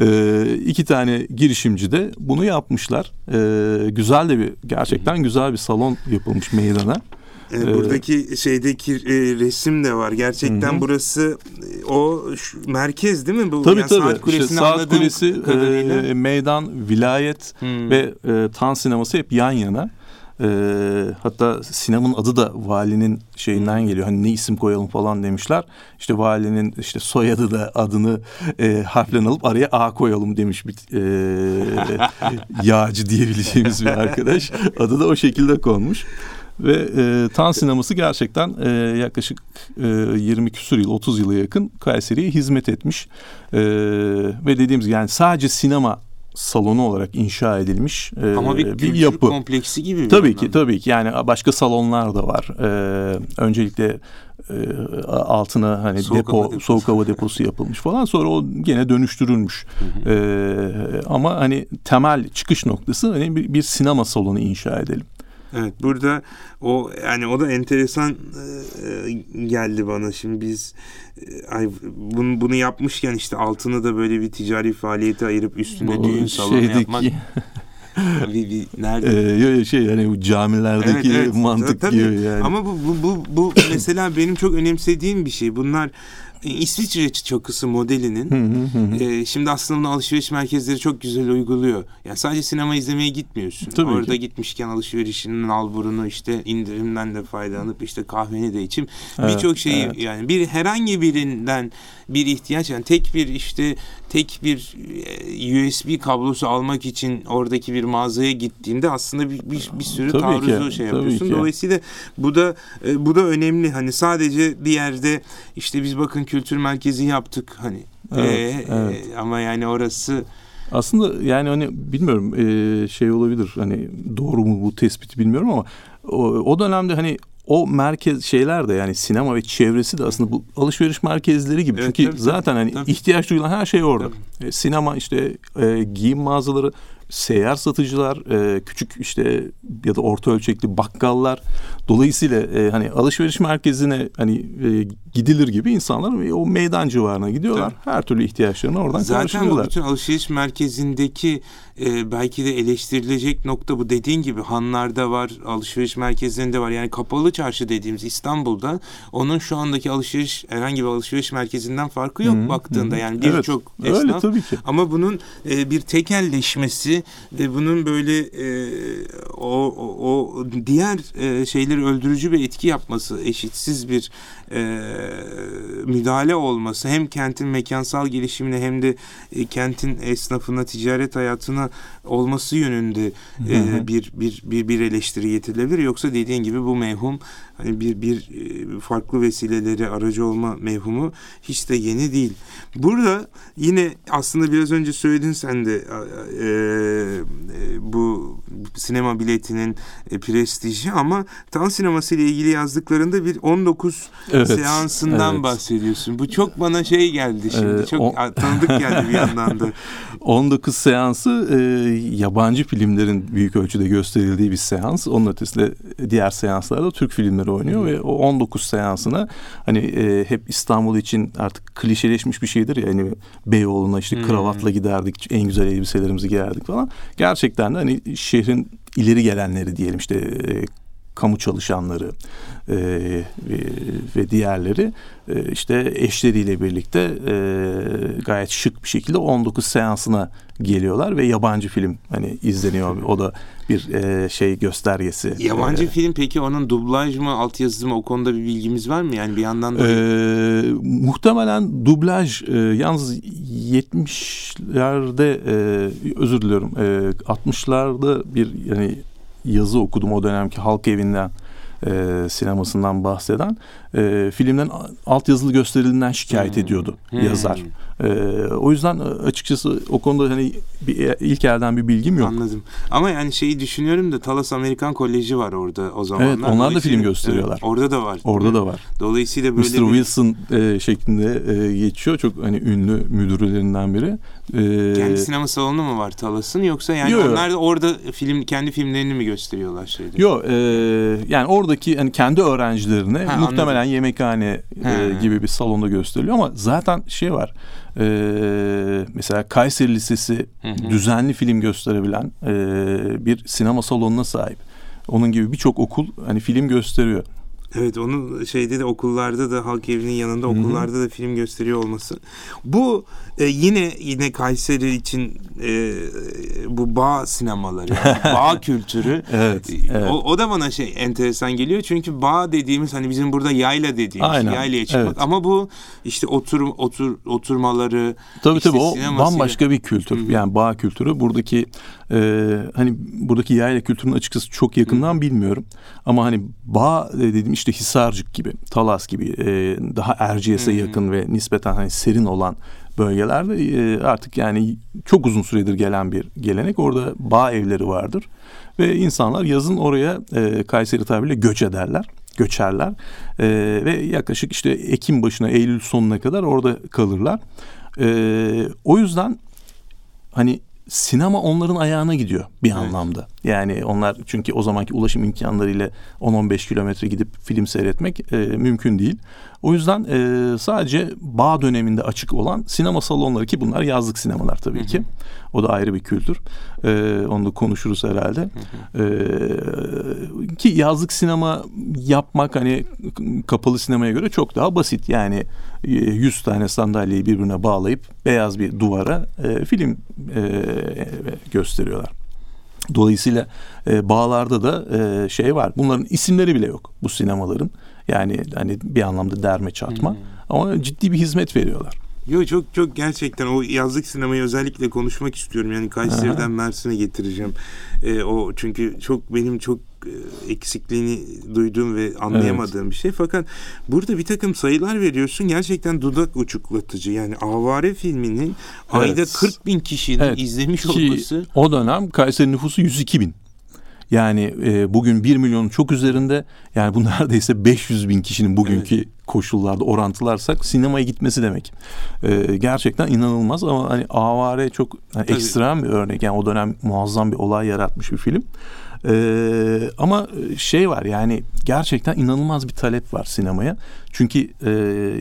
Ee, iki tane girişimci de bunu yapmışlar. Ee, güzel de bir gerçekten güzel bir salon yapılmış meydana. E, Buradaki şeydeki e, resim de var. Gerçekten Hı hı. burası e, o şu merkez değil mi? Bu Tabii yani tabii. Saat İşte Kulesi'ni Saat Kulesi, kadarıyla. e, meydan, vilayet Hmm. ve e, tan sineması hep yan yana. E, hatta sinemanın adı da valinin şeyinden geliyor. Hani ne isim koyalım falan demişler. İşte valinin işte soyadı da adını e, harflen alıp araya A koyalım demiş bir e, yağcı diyebileceğimiz bir arkadaş. Adı da o şekilde konmuş. Ve e, Tan sineması gerçekten e, yaklaşık e, 20 küsur yıl, 30 yıla yakın Kayseri'ye hizmet etmiş. E, ve dediğimiz yani sadece sinema salonu olarak inşa edilmiş e, Ama bir, bir yapı. kompleksi gibi. bir Tabii ki tabii ki yani başka salonlar da var. Ee, öncelikle e, altına hani Soğuk depo hava deposu. soğuk hava deposu yapılmış falan sonra o gene dönüştürülmüş. Ee, ama hani temel çıkış noktası hani bir, bir sinema salonu inşa edelim. Evet burada o yani o da enteresan e, e, geldi bana şimdi biz e, ay bunu, bunu yapmışken işte altını da böyle bir ticari faaliyete ayırıp üstüne O düğün salonu şeydeki- yapmak bir, bir nerede Ee, şey bu camilerdeki Evet, evet. mantık Tabii. gibi yani. Ama bu, bu, bu, bu mesela benim çok önemsediğim bir şey. Bunlar İsviçre çakısı modelinin Hı hı hı hı. e, şimdi aslında alışveriş merkezleri çok güzel uyguluyor. Yani sadece sinema izlemeye gitmiyorsun. Tabii Orada ki. gitmişken alışverişinin alburunu işte indirimden de faydalanıp işte kahveni de içip Evet, birçok şeyi evet. yani bir herhangi birinden bir ihtiyaç yani tek bir işte tek bir e, USB kablosu almak için oradaki bir mağazaya gittiğinde aslında bir, bir, bir sürü Tabii taarruzu ki, şey yapıyorsun. ki. Dolayısıyla bu da e, bu da önemli. Hani sadece bir yerde işte biz bakın kültür merkezi yaptık hani Evet, e, evet. e, ama yani orası Aslında yani hani bilmiyorum e, şey olabilir hani doğru mu bu tespiti bilmiyorum ama o, o dönemde hani o merkez şeyler de yani sinema ve çevresi de aslında bu alışveriş merkezleri gibi. Evet, Çünkü tabii, zaten hani tabii. ihtiyaç duyulan her şey orada. E, sinema işte e, giyim mağazaları, seyyar satıcılar, e, küçük işte ya da orta ölçekli bakkallar. Dolayısıyla e, hani alışveriş merkezine hani e, gidilir gibi insanlar o meydan civarına gidiyorlar. Her türlü ihtiyaçlarını oradan Zaten karşılıyorlar. bütün alışveriş merkezindeki e, belki de eleştirilecek nokta bu dediğin gibi hanlarda var, alışveriş merkezlerinde var. Yani kapalı çarşı dediğimiz İstanbul'da onun şu andaki alışveriş herhangi bir alışveriş merkezinden farkı yok Hı, baktığında. hı. Yani Evet, birçok öyle esnaf tabii ki. ama bunun e, bir tekelleşmesi ve bunun böyle e, o, o, o diğer e, şeyleri öldürücü bir etki yapması, eşitsiz bir e, müdahale olması hem kentin mekansal gelişimine hem de e, kentin esnafına, ticaret hayatına olması yönünde e, bir, bir bir bir eleştiri getirilebilir. Yoksa dediğin gibi bu mevhum hani bir bir e, farklı vesileleri aracı olma mevhumu hiç de yeni değil. Burada yine aslında biraz önce söyledin sen de e, e, bu sinema biletinin e, prestiji ama Tan sineması ile ilgili yazdıklarında bir 19 Evet, seansından evet. bahsediyorsun. Bu çok bana şey geldi şimdi. Ee, çok o- tanıdık geldi bir yandan da. 19 seansı e, yabancı filmlerin büyük ölçüde gösterildiği bir seans. Onun ötesinde diğer seanslarda Türk filmleri oynuyor ve o 19 seansına hani e, hep İstanbul için artık klişeleşmiş bir şeydir ya hani Beyoğlu'na işte Hmm. kravatla giderdik en güzel elbiselerimizi giyerdik falan. Gerçekten de hani şehrin ileri gelenleri diyelim işte e, kamu çalışanları e, ve, diğerleri e, işte eşleriyle birlikte e, gayet şık bir şekilde 19 seansına geliyorlar ve yabancı film hani izleniyor. O da bir e, şey göstergesi. Yabancı E, film peki onun dublaj mı, altyazı mı o konuda bir bilgimiz var mı? Yani bir yandan da Ee, muhtemelen dublaj e, yalnız 70'lerde e, özür diliyorum e, 60'larda bir yani yazı okudum o dönemki halk evinden e, sinemasından bahseden e, filmden altyazılı gösterildiğinden şikayet Hmm. ediyordu Hmm. yazar. E, o yüzden açıkçası o konuda hani bir, ilk elden bir bilgim yok. Anladım. Ama yani şeyi düşünüyorum da Talas Amerikan Koleji var orada o zamanlar. Evet, onlar da film gösteriyorlar. Evet, orada da var. Orada da var. Dolayısıyla Mr. böyle bir... Wilson e, şeklinde e, geçiyor. Çok hani ünlü müdürlerinden biri. E, Kendi sinema salonu mu var Talas'ın yoksa yani Yo, yo. onlar da orada film kendi filmlerini mi gösteriyorlar şeyde? Yok e, yani oradaki hani kendi öğrencilerine Ha, muhtemelen anladım. yemekhane e, gibi bir salonda gösteriliyor ama zaten şey var e, mesela Kayseri Lisesi Hı hı. düzenli film gösterebilen e, bir sinema salonuna sahip. Onun gibi birçok okul hani film gösteriyor. Evet onu şeyde de okullarda da halk evinin yanında okullarda da film gösteriyor olması. Bu e, yine yine Kayseri için e, bu bağ sinemaları yani bağ kültürü. Evet, E, evet. O, o da bana şey enteresan geliyor çünkü bağ dediğimiz hani bizim burada yayla dediğimiz Aynen, yaylaya çıkmak evet. ama bu işte otur otur oturmaları Tabii işte tabii o bambaşka bir kültür. Hı. Yani bağ kültürü buradaki Ee, hani buradaki yayla kültürünün açıkçası çok yakından bilmiyorum. Ama hani bağ e, dediğim işte Hisarcık gibi, Talas gibi e, daha Erciyes'e yakın ve nispeten hani serin olan bölgelerde e, artık yani çok uzun süredir gelen bir gelenek. Orada bağ evleri vardır ve insanlar yazın oraya e, Kayseri tabiriyle göç ederler göçerler e, ve yaklaşık işte Ekim başına Eylül sonuna kadar orada kalırlar. E, o yüzden hani sinema onların ayağına gidiyor bir evet. anlamda. Yani onlar çünkü o zamanki ulaşım imkanlarıyla 10-15 kilometre gidip film seyretmek e, mümkün değil. O yüzden e, sadece bağ döneminde açık olan sinema salonları ki bunlar yazlık sinemalar tabii hı hı. ki. O da ayrı bir kültür. E, onu da konuşuruz herhalde. Hı hı. E, ki yazlık sinema yapmak hani kapalı sinemaya göre çok daha basit. Yani 100 tane sandalyeyi birbirine bağlayıp beyaz bir duvara e, film e, gösteriyorlar. Dolayısıyla e, bağlarda da e, şey var. Bunların isimleri bile yok bu sinemaların. Yani hani bir anlamda derme çatma. Hmm. Ama ciddi bir hizmet veriyorlar. Yo çok çok gerçekten o yazlık sinemayı özellikle konuşmak istiyorum. Yani Kayseri'den Mersin'e getireceğim. Ee, o çünkü çok benim çok e, eksikliğini duyduğum ve anlayamadığım evet. bir şey. Fakat burada bir takım sayılar veriyorsun. Gerçekten dudak uçuklatıcı. Yani Avare filminin evet. ayda 40 bin kişinin evet. izlemiş Ki olması. O dönem Kayseri nüfusu 102 bin. Yani e, bugün 1 milyonun çok üzerinde yani bu neredeyse 500 bin kişinin bugünkü evet. koşullarda orantılarsak sinemaya gitmesi demek. E, gerçekten inanılmaz ama hani avare çok yani ekstrem bir örnek. Yani o dönem muazzam bir olay yaratmış bir film. Ee, ama şey var yani gerçekten inanılmaz bir talep var sinemaya. Çünkü e,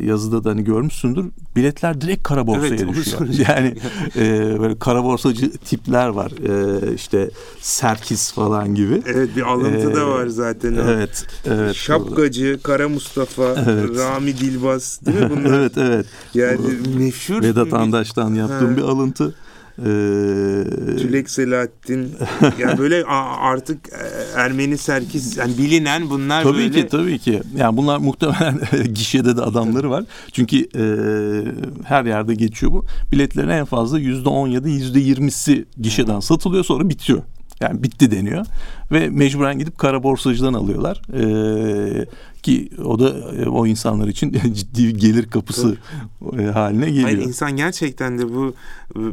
yazıda da hani görmüşsündür biletler direkt kara borsaya evet, düşüyor. Yani e, böyle kara borsacı tipler var. E, işte Serkis falan gibi. Evet bir alıntı ee, da var zaten. Evet. evet Şapkacı, Kara Mustafa, evet. Rami Dilbaz değil mi bunlar? evet evet. Yani meşhur. Vedat Andaş'tan yaptığım ha. bir alıntı. Ee, Tülek Selahattin yani böyle artık e, Ermeni Serkis yani bilinen bunlar tabii böyle. Tabii ki tabii ki. Yani bunlar muhtemelen gişede de adamları var. Çünkü e, her yerde geçiyor bu. Biletlerin en fazla yüzde on ya da yüzde yirmisi gişeden satılıyor sonra bitiyor. Yani bitti deniyor ve mecburen gidip kara borsacıdan alıyorlar. Ee, ki o da e, o insanlar için ciddi bir gelir kapısı Tabii. E, haline geliyor. Hayır insan gerçekten de bu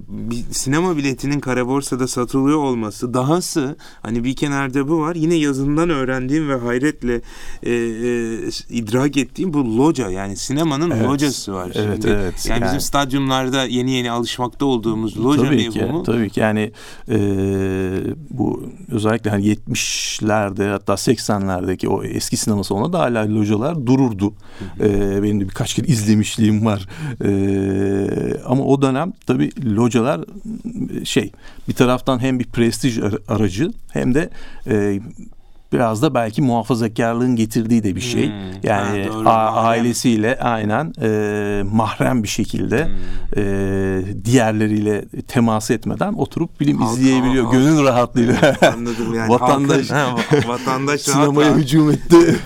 bir sinema biletinin kara borsada satılıyor olması dahası hani bir kenarda bu var. Yine yazından öğrendiğim ve hayretle e, e, idrak ettiğim bu loca yani sinemanın evet. locası var. Evet, Şimdi, evet. Yani, yani bizim stadyumlarda yeni yeni alışmakta olduğumuz loca tabii mevhumu. Ki, tabii ki yani e, bu özellikle hani 70'lerde hatta 80'lerdeki o eski sinema salonunda da hala localar dururdu. Hı hı. E, benim de birkaç kere izlemişliğim var. E, ama o dönem tabii localar şey bir taraftan hem bir prestij aracı hem de e, biraz da belki muhafazakarlığın getirdiği de bir şey. Hmm. Yani ha, doğru, ailesiyle aynen e, mahrem bir şekilde hmm. e, diğerleriyle temas etmeden oturup film halk, izleyebiliyor halk, gönül rahatlığıyla. Anladım yani. vatandaş halk, vatandaş sinemaya hücum etti.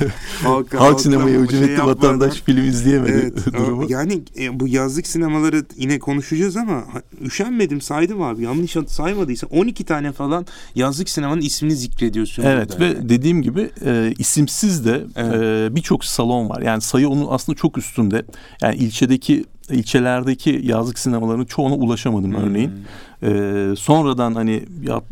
halk, halk sinemaya hücum şey etti. Yapmadan. Vatandaş film izleyemedi evet, durumu. Yani e, bu yazlık sinemaları yine konuşacağız ama üşenmedim saydım abi. Yanlış saymadıysa 12 tane falan yazlık sinemanın ismini zikrediyorsun. Evet ve yani dediğim gibi e, isimsiz de evet. e, birçok salon var. Yani sayı onun aslında çok üstünde. Yani ilçedeki ilçelerdeki yazlık sinemalarının çoğuna ulaşamadım hmm. örneğin. Ee, sonradan hani yap,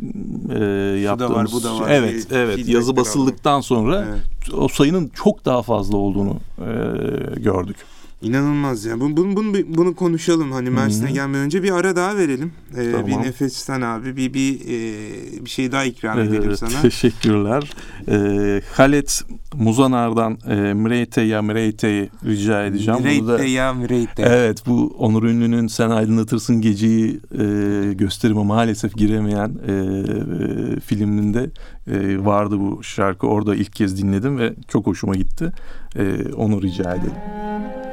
e, yaptığımız var, bu da var. evet evet yazı basıldıktan sonra evet. o sayının çok daha fazla olduğunu e, gördük. İnanılmaz ya. Bunu, bunu, bunu, bunu konuşalım. Hani Mersin'e gelmeden önce bir ara daha verelim. Ee, tamam. Bir nefesten abi. Bir bir e, bir şey daha ikram evet, edelim sana. Teşekkürler. Ee, Halet Muzanar'dan e, Mreyte ya Mreyte'yi rica edeceğim. Mreyte ya Mreyte. Evet bu Onur Ünlü'nün Sen Aydınlatırsın Geceyi e, gösterime maalesef giremeyen e, e, filminde e, vardı bu şarkı. Orada ilk kez dinledim ve çok hoşuma gitti. E, onu rica edelim.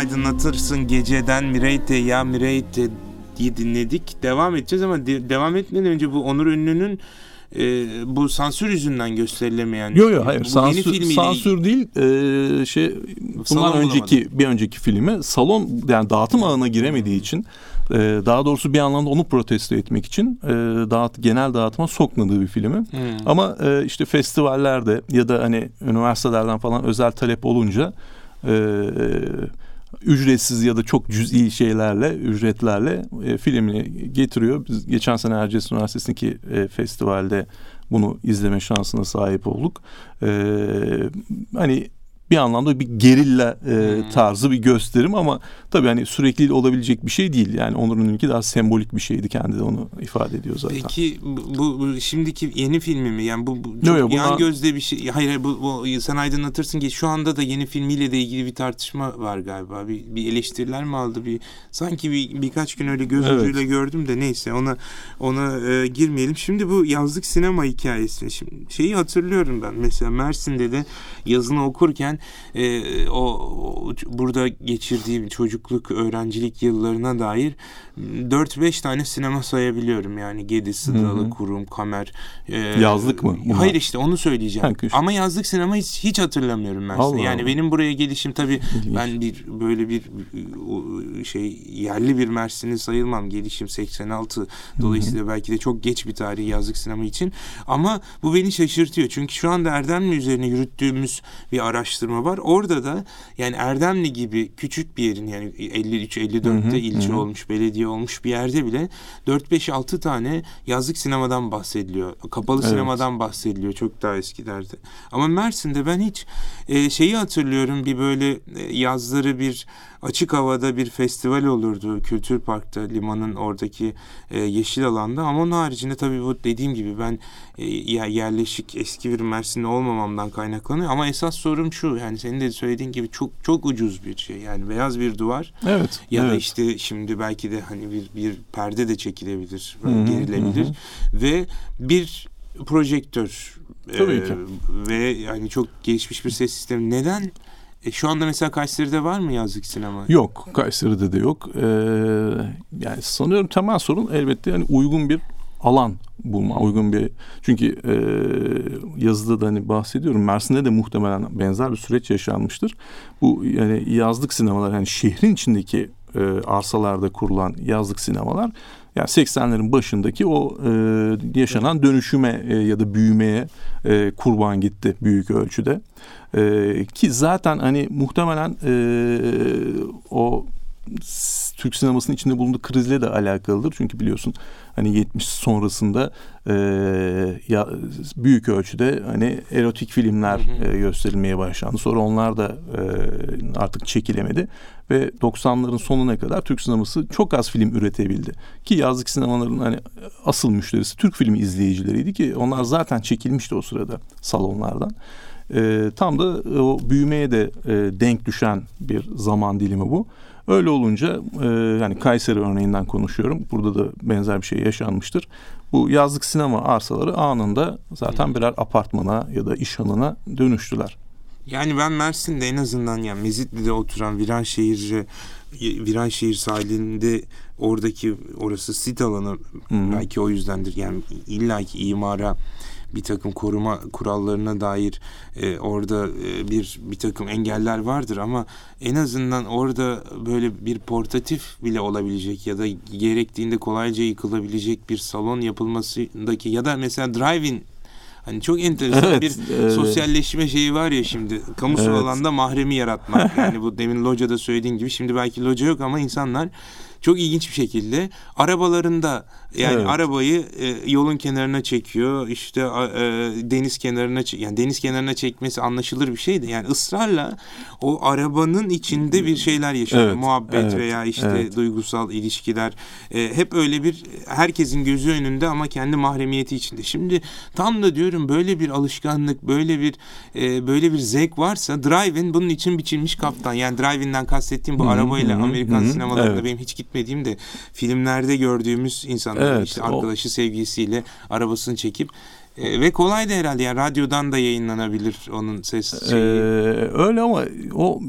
Aydınlatırsın geceden Mireyte ya Mireyte diye dinledik. Devam edeceğiz ama de- devam etmeden önce bu Onur Ünlü'nün e, bu sansür yüzünden gösterilemeyen Yok yok hayır bu sansür, yeni sansür değil e, şey bundan önceki bir önceki filmi salon yani dağıtım ağına giremediği için e, daha doğrusu bir anlamda onu protesto etmek için e, dağıt genel dağıtıma sokmadığı bir filmi. Hmm. Ama e, işte festivallerde ya da hani üniversitelerden falan özel talep olunca e, ücretsiz ya da çok cüz'i şeylerle, ücretlerle e, filmini getiriyor. Biz geçen sene Erciyes Üniversitesi'ndeki e, festivalde bunu izleme şansına sahip olduk. E, hani bir anlamda bir gerilla e, Hmm. tarzı bir gösterim ama tabii hani sürekli olabilecek bir şey değil. Yani Onur'unki daha sembolik bir şeydi kendi de onu ifade ediyor zaten. Peki bu, bu- şimdiki yeni filmi mi? Yani bu, bu çok yo, yan buna- gözde bir şey. Hayır hayır, bu, bu sen aydınlatırsın ki şu anda da yeni filmiyle de ilgili bir tartışma var galiba. Bir, bir eleştiriler mi aldı? Bir sanki bir birkaç gün öyle göz Evet. ucuyla gördüm de neyse ona ona e, girmeyelim. Şimdi bu yazlık sinema hikayesi. Şimdi şeyi hatırlıyorum ben. Mesela Mersin'de de yazını okurken e, o, o burada geçirdiğim çocukluk öğrencilik yıllarına dair 4-5 tane sinema sayabiliyorum yani Gedi, hı. Kurum, Kamer. e, Yazlık mı bunlar? Hayır işte onu söyleyeceğim. Ha, küçük. Ama yazlık sinema hiç, hiç hatırlamıyorum ben. Allah yani Allah. benim buraya gelişim tabii İlginç. ben bir böyle bir şey yerli bir Mersin'i sayılmam. Gelişim 86. Dolayısıyla belki de çok geç bir tarih yazlık sinema için. Ama bu beni şaşırtıyor. Çünkü şu anda Erdemli üzerine yürüttüğümüz bir araştırma var. Orada da yani Erdemli gibi küçük bir yerin yani 53-54'te Hı hı, ilçe hı hı. olmuş, belediye olmuş bir yerde bile 4-5-6 tane yazlık sinemadan bahsediliyor. Kapalı Evet. sinemadan bahsediliyor çok daha eskilerde. Ama Mersin'de ben hiç e, şeyi hatırlıyorum bir böyle e, yazları bir açık havada bir festival olurdu Kültür Park'ta limanın oradaki e, yeşil alanda ama onun haricinde tabii bu dediğim gibi ben e, yerleşik eski bir Mersinli olmamamdan kaynaklanıyor ama esas sorum şu yani senin de söylediğin gibi çok çok ucuz bir şey yani beyaz bir duvar Evet. ya da evet. işte şimdi belki de hani bir bir perde de çekilebilir, Hı hı, gerilebilir hı ve bir projektör Tabii e, ki. ve yani çok gelişmiş bir ses sistemi. Neden? E, şu anda mesela Kayseri'de var mı yazlık sinema? Yok. Kayseri'de de yok. Ee, yani sanıyorum temel sorun elbette yani uygun bir alan bulma. Uygun bir çünkü e, yazıda da hani bahsediyorum. Mersin'de de muhtemelen benzer bir süreç yaşanmıştır. Bu yani yazlık sinemalar yani şehrin içindeki e, arsalarda kurulan yazlık sinemalar yani 80'lerin başındaki o e, yaşanan dönüşüme e, ya da büyümeye e, kurban gitti büyük ölçüde. E, ki zaten hani muhtemelen e, o Türk sinemasının içinde bulunduğu krizle de alakalıdır. Çünkü biliyorsun hani 70 sonrasında e, ya, büyük ölçüde hani erotik filmler Hı hı. e, gösterilmeye başlandı. Sonra onlar da e, artık çekilemedi ve 90'ların sonuna kadar Türk sineması çok az film üretebildi. Ki yazlık sinemaların hani asıl müşterisi Türk filmi izleyicileriydi ki onlar zaten çekilmişti o sırada salonlardan. E, tam da o büyümeye de e, denk düşen bir zaman dilimi bu. Öyle olunca e, yani Kayseri örneğinden konuşuyorum. Burada da benzer bir şey yaşanmıştır. Bu yazlık sinema arsaları anında zaten birer apartmana ya da iş alanına dönüştüler. Yani ben Mersin'de en azından yani Mezitli'de oturan Viranşehir Viranşehir sahilinde oradaki orası sit alanı Hı hı. belki o yüzdendir. Yani illaki imara bir takım koruma kurallarına dair e, orada e, bir bir takım engeller vardır ama en azından orada böyle bir portatif bile olabilecek ya da gerektiğinde kolayca yıkılabilecek bir salon yapılmasındaki ya da mesela drive-in hani çok enteresan Evet, bir e, sosyalleşme şeyi var ya şimdi kamusal Evet. alanda mahremi yaratmak yani bu demin locada söylediğin gibi şimdi belki loca yok ama insanlar çok ilginç bir şekilde arabalarında yani Evet. arabayı e, yolun kenarına çekiyor işte e, deniz kenarına yani deniz kenarına çekmesi anlaşılır bir şeydi yani ısrarla o arabanın içinde bir şeyler yaşıyor Evet, muhabbet evet, veya işte evet. duygusal ilişkiler e, hep öyle bir herkesin gözü önünde ama kendi mahremiyeti içinde şimdi tam da diyorum böyle bir alışkanlık böyle bir e, böyle bir zevk varsa drive-in bunun için biçilmiş kaptan yani drive-in'den kastettiğim bu Hı hı, arabayla hı Amerikan sinemalarında evet. benim hiç gitmediğim de filmlerde gördüğümüz insanlar Evet, işte o- arkadaşı sevgilisiyle arabasını çekip e, ve kolay da herhalde yani radyodan da yayınlanabilir onun ses Ee, şeyi. öyle ama o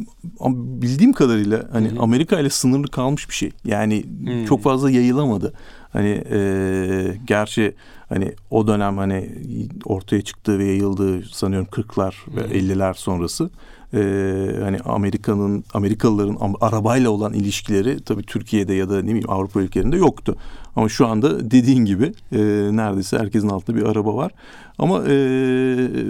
bildiğim kadarıyla hani Hı hı. Amerika ile sınırlı kalmış bir şey. Yani Hmm. çok fazla yayılamadı. Hani e, gerçi hani o dönem hani ortaya çıktığı ve yayıldığı sanıyorum 40'lar ve Hı. 50'ler sonrası. E, hani Amerika'nın Amerikalıların am- arabayla olan ilişkileri tabii Türkiye'de ya da ne bileyim Avrupa ülkelerinde yoktu. Ama şu anda dediğin gibi e, neredeyse herkesin altında bir araba var. Ama e,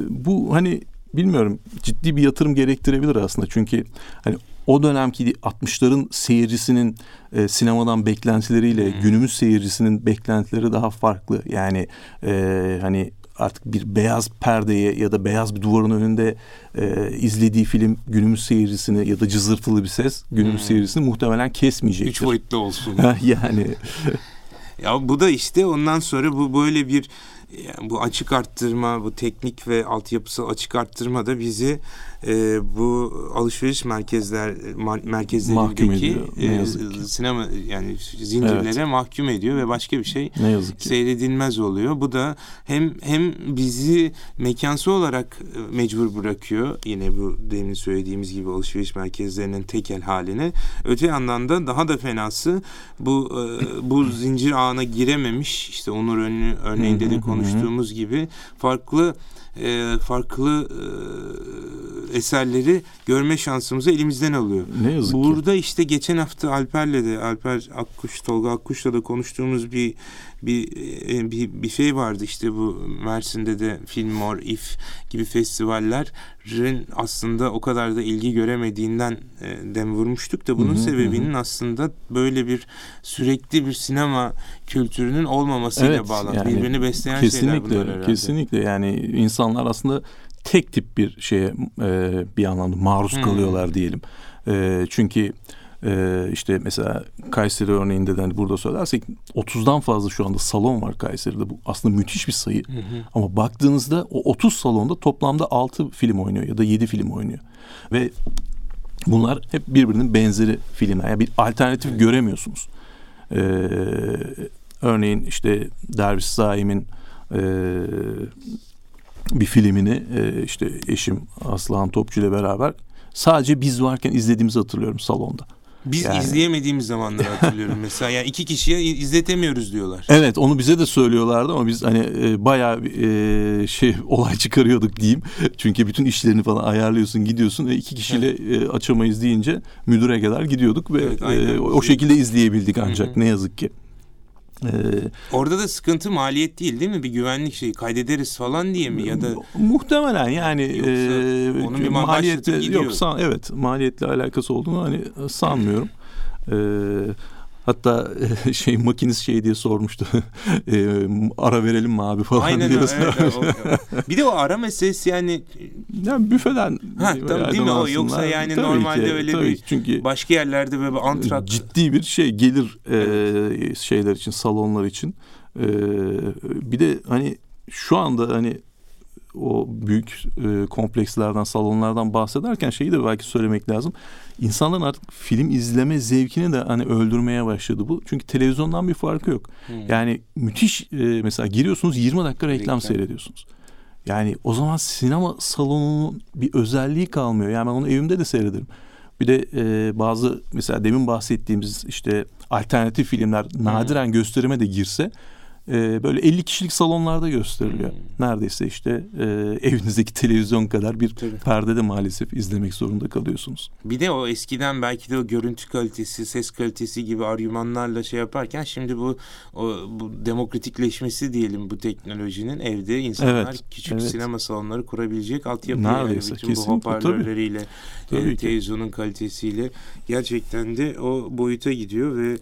bu hani bilmiyorum ciddi bir yatırım gerektirebilir aslında. Çünkü hani o dönemki 60'ların seyircisinin e, sinemadan beklentileriyle Hmm. günümüz seyircisinin beklentileri daha farklı. Yani e, hani artık bir beyaz perdeye ya da beyaz bir duvarın önünde e, izlediği film günümüz seyircisini ya da cızırtılı bir ses günümüz Hmm. seyircisini muhtemelen kesmeyecektir. Üç boyutlu olsun. yani Ya bu da işte ondan sonra bu böyle bir yani bu açık arttırma, bu teknik ve altyapısal açık arttırma da bizi e, bu alışveriş merkezler merkezlerindeki e, sinema yani zincirlere mahkum ediyor ve başka bir şey ne yazık ki. seyredilmez oluyor. Bu da hem hem bizi mekansı olarak e, mecbur bırakıyor yine bu demin söylediğimiz gibi alışveriş merkezlerinin tekel haline. Öte yandan da daha da fenası bu e, bu zincir ağına girememiş işte Onur Önlü örneğinde de konuştuğumuz gibi farklı e, farklı eserleri görme şansımızı elimizden alıyor. Ne yazık ki. Burada işte geçen hafta Alper'le de Alper Akkuş, Tolga Akkuş'la da konuştuğumuz bir bir e, bir, bir şey vardı işte bu Mersin'de de Filmor, If gibi festivallerin aslında o kadar da ilgi göremediğinden e, dem vurmuştuk da bunun Hı hı, hı sebebinin aslında böyle bir sürekli bir sinema kültürünün olmamasıyla Evet, bağlı. yani Birbirini besleyen şeyler bunlar Kesinlikle, herhalde. kesinlikle. Yani insanlar aslında tek tip bir şeye e, bir anlamda maruz Hmm. kalıyorlar diyelim. E, çünkü e, işte mesela Kayseri örneğinde de hani burada söylersek 30'dan fazla şu anda salon var Kayseri'de. Bu aslında müthiş bir sayı. Hı hı. Ama baktığınızda o 30 salonda toplamda 6 film oynuyor ya da 7 film oynuyor. Ve bunlar hep birbirinin benzeri filmler. Yani bir alternatif göremiyorsunuz. Ee, örneğin işte Derviş Zaim'in e, bir filmini e, işte eşim Aslıhan Topçu ile beraber sadece biz varken izlediğimizi hatırlıyorum salonda. Biz Yani- izleyemediğimiz zamanları hatırlıyorum mesela. Yani iki kişiye izletemiyoruz diyorlar. Evet onu bize de söylüyorlardı ama biz hani e, bayağı e, şey olay çıkarıyorduk diyeyim. Çünkü bütün işlerini falan ayarlıyorsun gidiyorsun ve iki kişiyle e, açamayız deyince müdüre kadar gidiyorduk ve Evet, e, o o şekilde izleyebildik ancak Hı hı. ne yazık ki. E, Orada da sıkıntı maliyet değil değil mi? Bir güvenlik şeyi kaydederiz falan diye mi ya da muhtemelen yani Yoksa e, onun bir maliyetle başlatıp gidiyor. yok san, evet maliyetle alakası olduğunu hani sanmıyorum. E, hatta e, şey makinist şey diye sormuştu. e, ara verelim mi abi falan aynen sormuştu. evet, bir de o ara meselesi yani Yani büfeden Ha, tamam, değil mi? O yoksa yani Tabii normalde ki, öyle tabii bir ki. çünkü başka yerlerde böyle antrak ciddi bir şey gelir e, şeyler için salonlar için E, bir de hani şu anda hani o büyük e, komplekslerden salonlardan bahsederken şeyi de belki söylemek lazım. İnsanların artık film izleme zevkini de hani öldürmeye başladı bu. Çünkü televizyondan bir farkı yok. Hmm. Yani müthiş e, mesela giriyorsunuz 20 dakika reklam, Reklam. seyrediyorsunuz. Yani o zaman sinema salonunun bir özelliği kalmıyor. Yani ben onu evimde de seyrederim. Bir de e, bazı mesela demin bahsettiğimiz işte alternatif filmler nadiren gösterime de girse e, böyle 50 kişilik salonlarda gösteriliyor. Hmm. Neredeyse işte e, evinizdeki televizyon kadar bir Tabii. perdede maalesef izlemek zorunda kalıyorsunuz. Bir de o eskiden belki de o görüntü kalitesi, ses kalitesi gibi argümanlarla şey yaparken şimdi bu o, bu demokratikleşmesi diyelim bu teknolojinin evde insanlar Evet, küçük evet. sinema salonları kurabilecek altyapı Neredeyse, yani bütün kesinlikle, bu hoparlörleriyle, Tabii e, ki. televizyonun kalitesiyle gerçekten de o boyuta gidiyor ve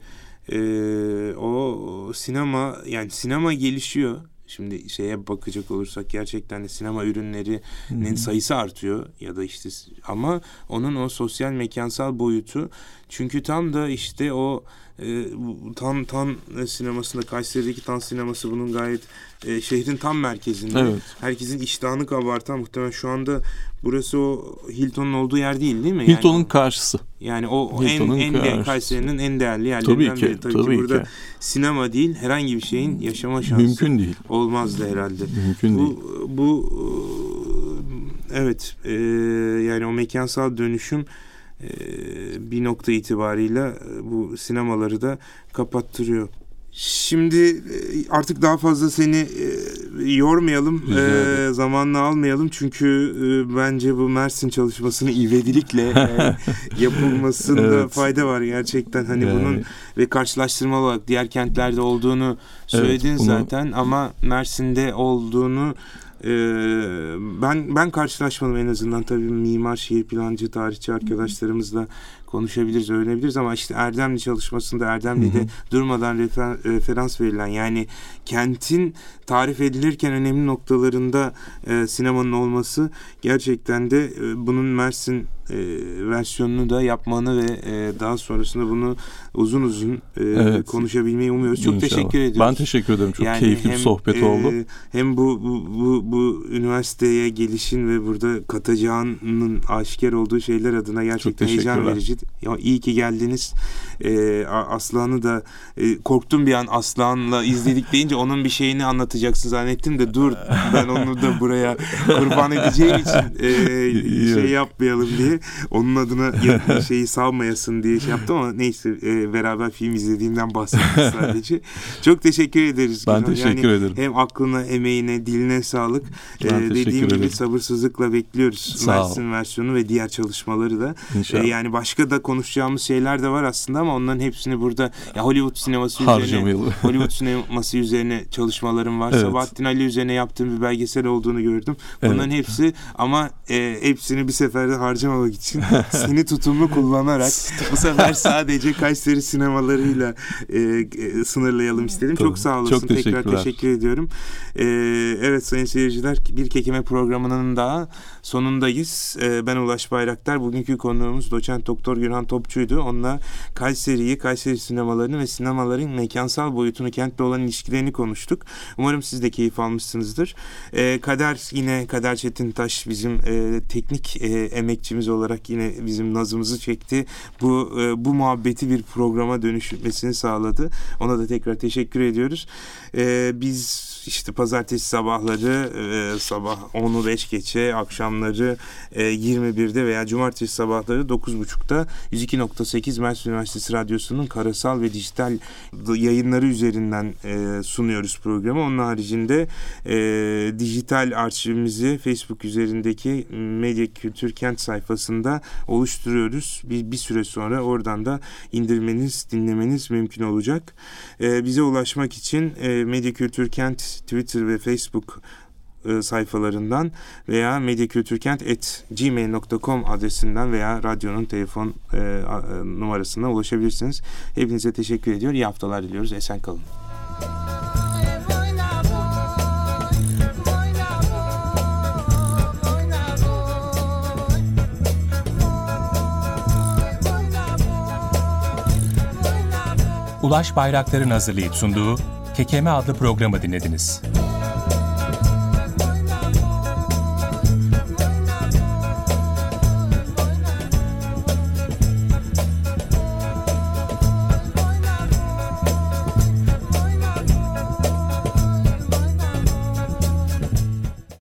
e, o sinema yani sinema gelişiyor. Şimdi şeye bakacak olursak gerçekten de sinema ürünlerinin sayısı artıyor ya da işte ama onun o sosyal mekansal boyutu çünkü tam da işte o e, bu tan tan sinemasında Kayseri'deki tan sineması bunun gayet e, şehrin tam merkezinde. Evet. Herkesin iştahını kabartan muhtemelen şu anda burası o Hilton'un olduğu yer değil değil mi? Hilton'un yani, karşısı. yani o en en de, karşısı. Kayseri'nin en değerli yerlerinden Tabii ki, biri. Tabii, tabii ki burada ki. sinema değil herhangi bir şeyin yaşama şansı Mümkün değil. olmazdı herhalde. Mümkün değil. Bu bu e, evet e, yani o mekansal dönüşüm bir nokta itibarıyla e, bu sinemaları da kapattırıyor. Şimdi e, artık daha fazla seni e, yormayalım, e, zamanını almayalım çünkü e, bence bu Mersin çalışmasını ivedilikle e, yapılmasında Evet. fayda var gerçekten. Hani Yani- bunun ve karşılaştırmalı olarak diğer kentlerde olduğunu söyledin bunu- zaten ama Mersin'de olduğunu e, ben ben karşılaşmadım en azından. Tabii mimar şehir plancı tarihçi arkadaşlarımızla konuşabiliriz, öğrenebiliriz ama işte Erdemli çalışmasında Erdemli'de Hı hı. durmadan refer- referans verilen yani kentin tarif edilirken önemli noktalarında e, sinemanın olması gerçekten de e, bunun Mersin e, versiyonunu da yapmanı ve e, daha sonrasında bunu uzun uzun e, Evet. konuşabilmeyi umuyoruz. Çok İnşallah. teşekkür ediyoruz. Ben teşekkür ederim. Çok keyifli bir sohbet e, oldu. Hem bu, bu, bu, bu üniversiteye gelişin ve burada katacağının aşikar olduğu şeyler adına gerçekten heyecan verici. Ya, iyi ki geldiniz. E, Aslan'ı da e, korktum bir an Aslan'la izledik deyince onun bir şeyini anlatacaksın zannettim de dur ben onu da buraya kurban edeceğim için e, şey yapmayalım diye onun adına şeyi salmayasın diye şey yaptım ama neyse e, beraber film izlediğimden bahsettik sadece. Çok teşekkür ederiz. Ben Günan. teşekkür Yani ederim. Hem aklına, emeğine, diline sağlık. Ben teşekkür dediğim gibi ederim. sabırsızlıkla bekliyoruz Sağ ol. Mersin versiyonu ve diğer çalışmaları da. İnşallah. Ee, yani başka da konuşacağımız şeyler de var aslında ama onların hepsini burada ya Hollywood sineması üzerine. Hollywood sineması üzerine çalışmalarım var. Evet. Sabahattin Ali üzerine yaptığım bir belgesel olduğunu gördüm. Bunların hepsi ama e, hepsini bir seferde harcamamak için seni tutumlu kullanarak bu sefer sadece Kayseri sinemalarıyla e, e, sınırlayalım istedim. Tabii. Çok sağ olasın. Çok Tekrar teşekkür ediyorum. E, evet sayın seyirciler bir kekeme programının daha sonundayız. E, ben Ulaş Bayraktar. Bugünkü konuğumuz doçent doktor Gürhan Topçu'ydu. Onunla Kayseri'yi, Kayseri sinemalarını ve sinemaların mekansal boyutunu, kentle olan ilişkilerini konuştuk. Umarım siz de keyif almışsınızdır. E, Kader yine Kader Çetintaş bizim e, teknik e, emekçimiz olarak yine bizim nazımızı çekti. Bu e, bu muhabbeti bir programa dönüşmesini sağladı. Ona da tekrar teşekkür ediyoruz. E, biz işte pazartesi sabahları e, sabah 10'u 5 geçe akşamları e, 21'de veya cumartesi sabahları 9.30'da 102.8 Mersin Üniversitesi Radyosu'nun karasal ve dijital yayınları üzerinden e, sunuyoruz programı. Onun haricinde e, dijital arşivimizi Facebook üzerindeki Medya Kültür Kent sayfasında oluşturuyoruz. Bir, bir süre sonra oradan da indirmeniz, dinlemeniz mümkün olacak. E, bize ulaşmak için e, Medya Kültür Kent Twitter ve Facebook e, sayfalarından veya medyakültürkent.gmail.com adresinden veya radyonun telefon e, e, numarasına ulaşabilirsiniz. Hepinize teşekkür ediyor. İyi haftalar diliyoruz. Esen kalın. Ulaş Bayraktar'ın hazırlayıp sunduğu Kekeme adlı programı dinlediniz.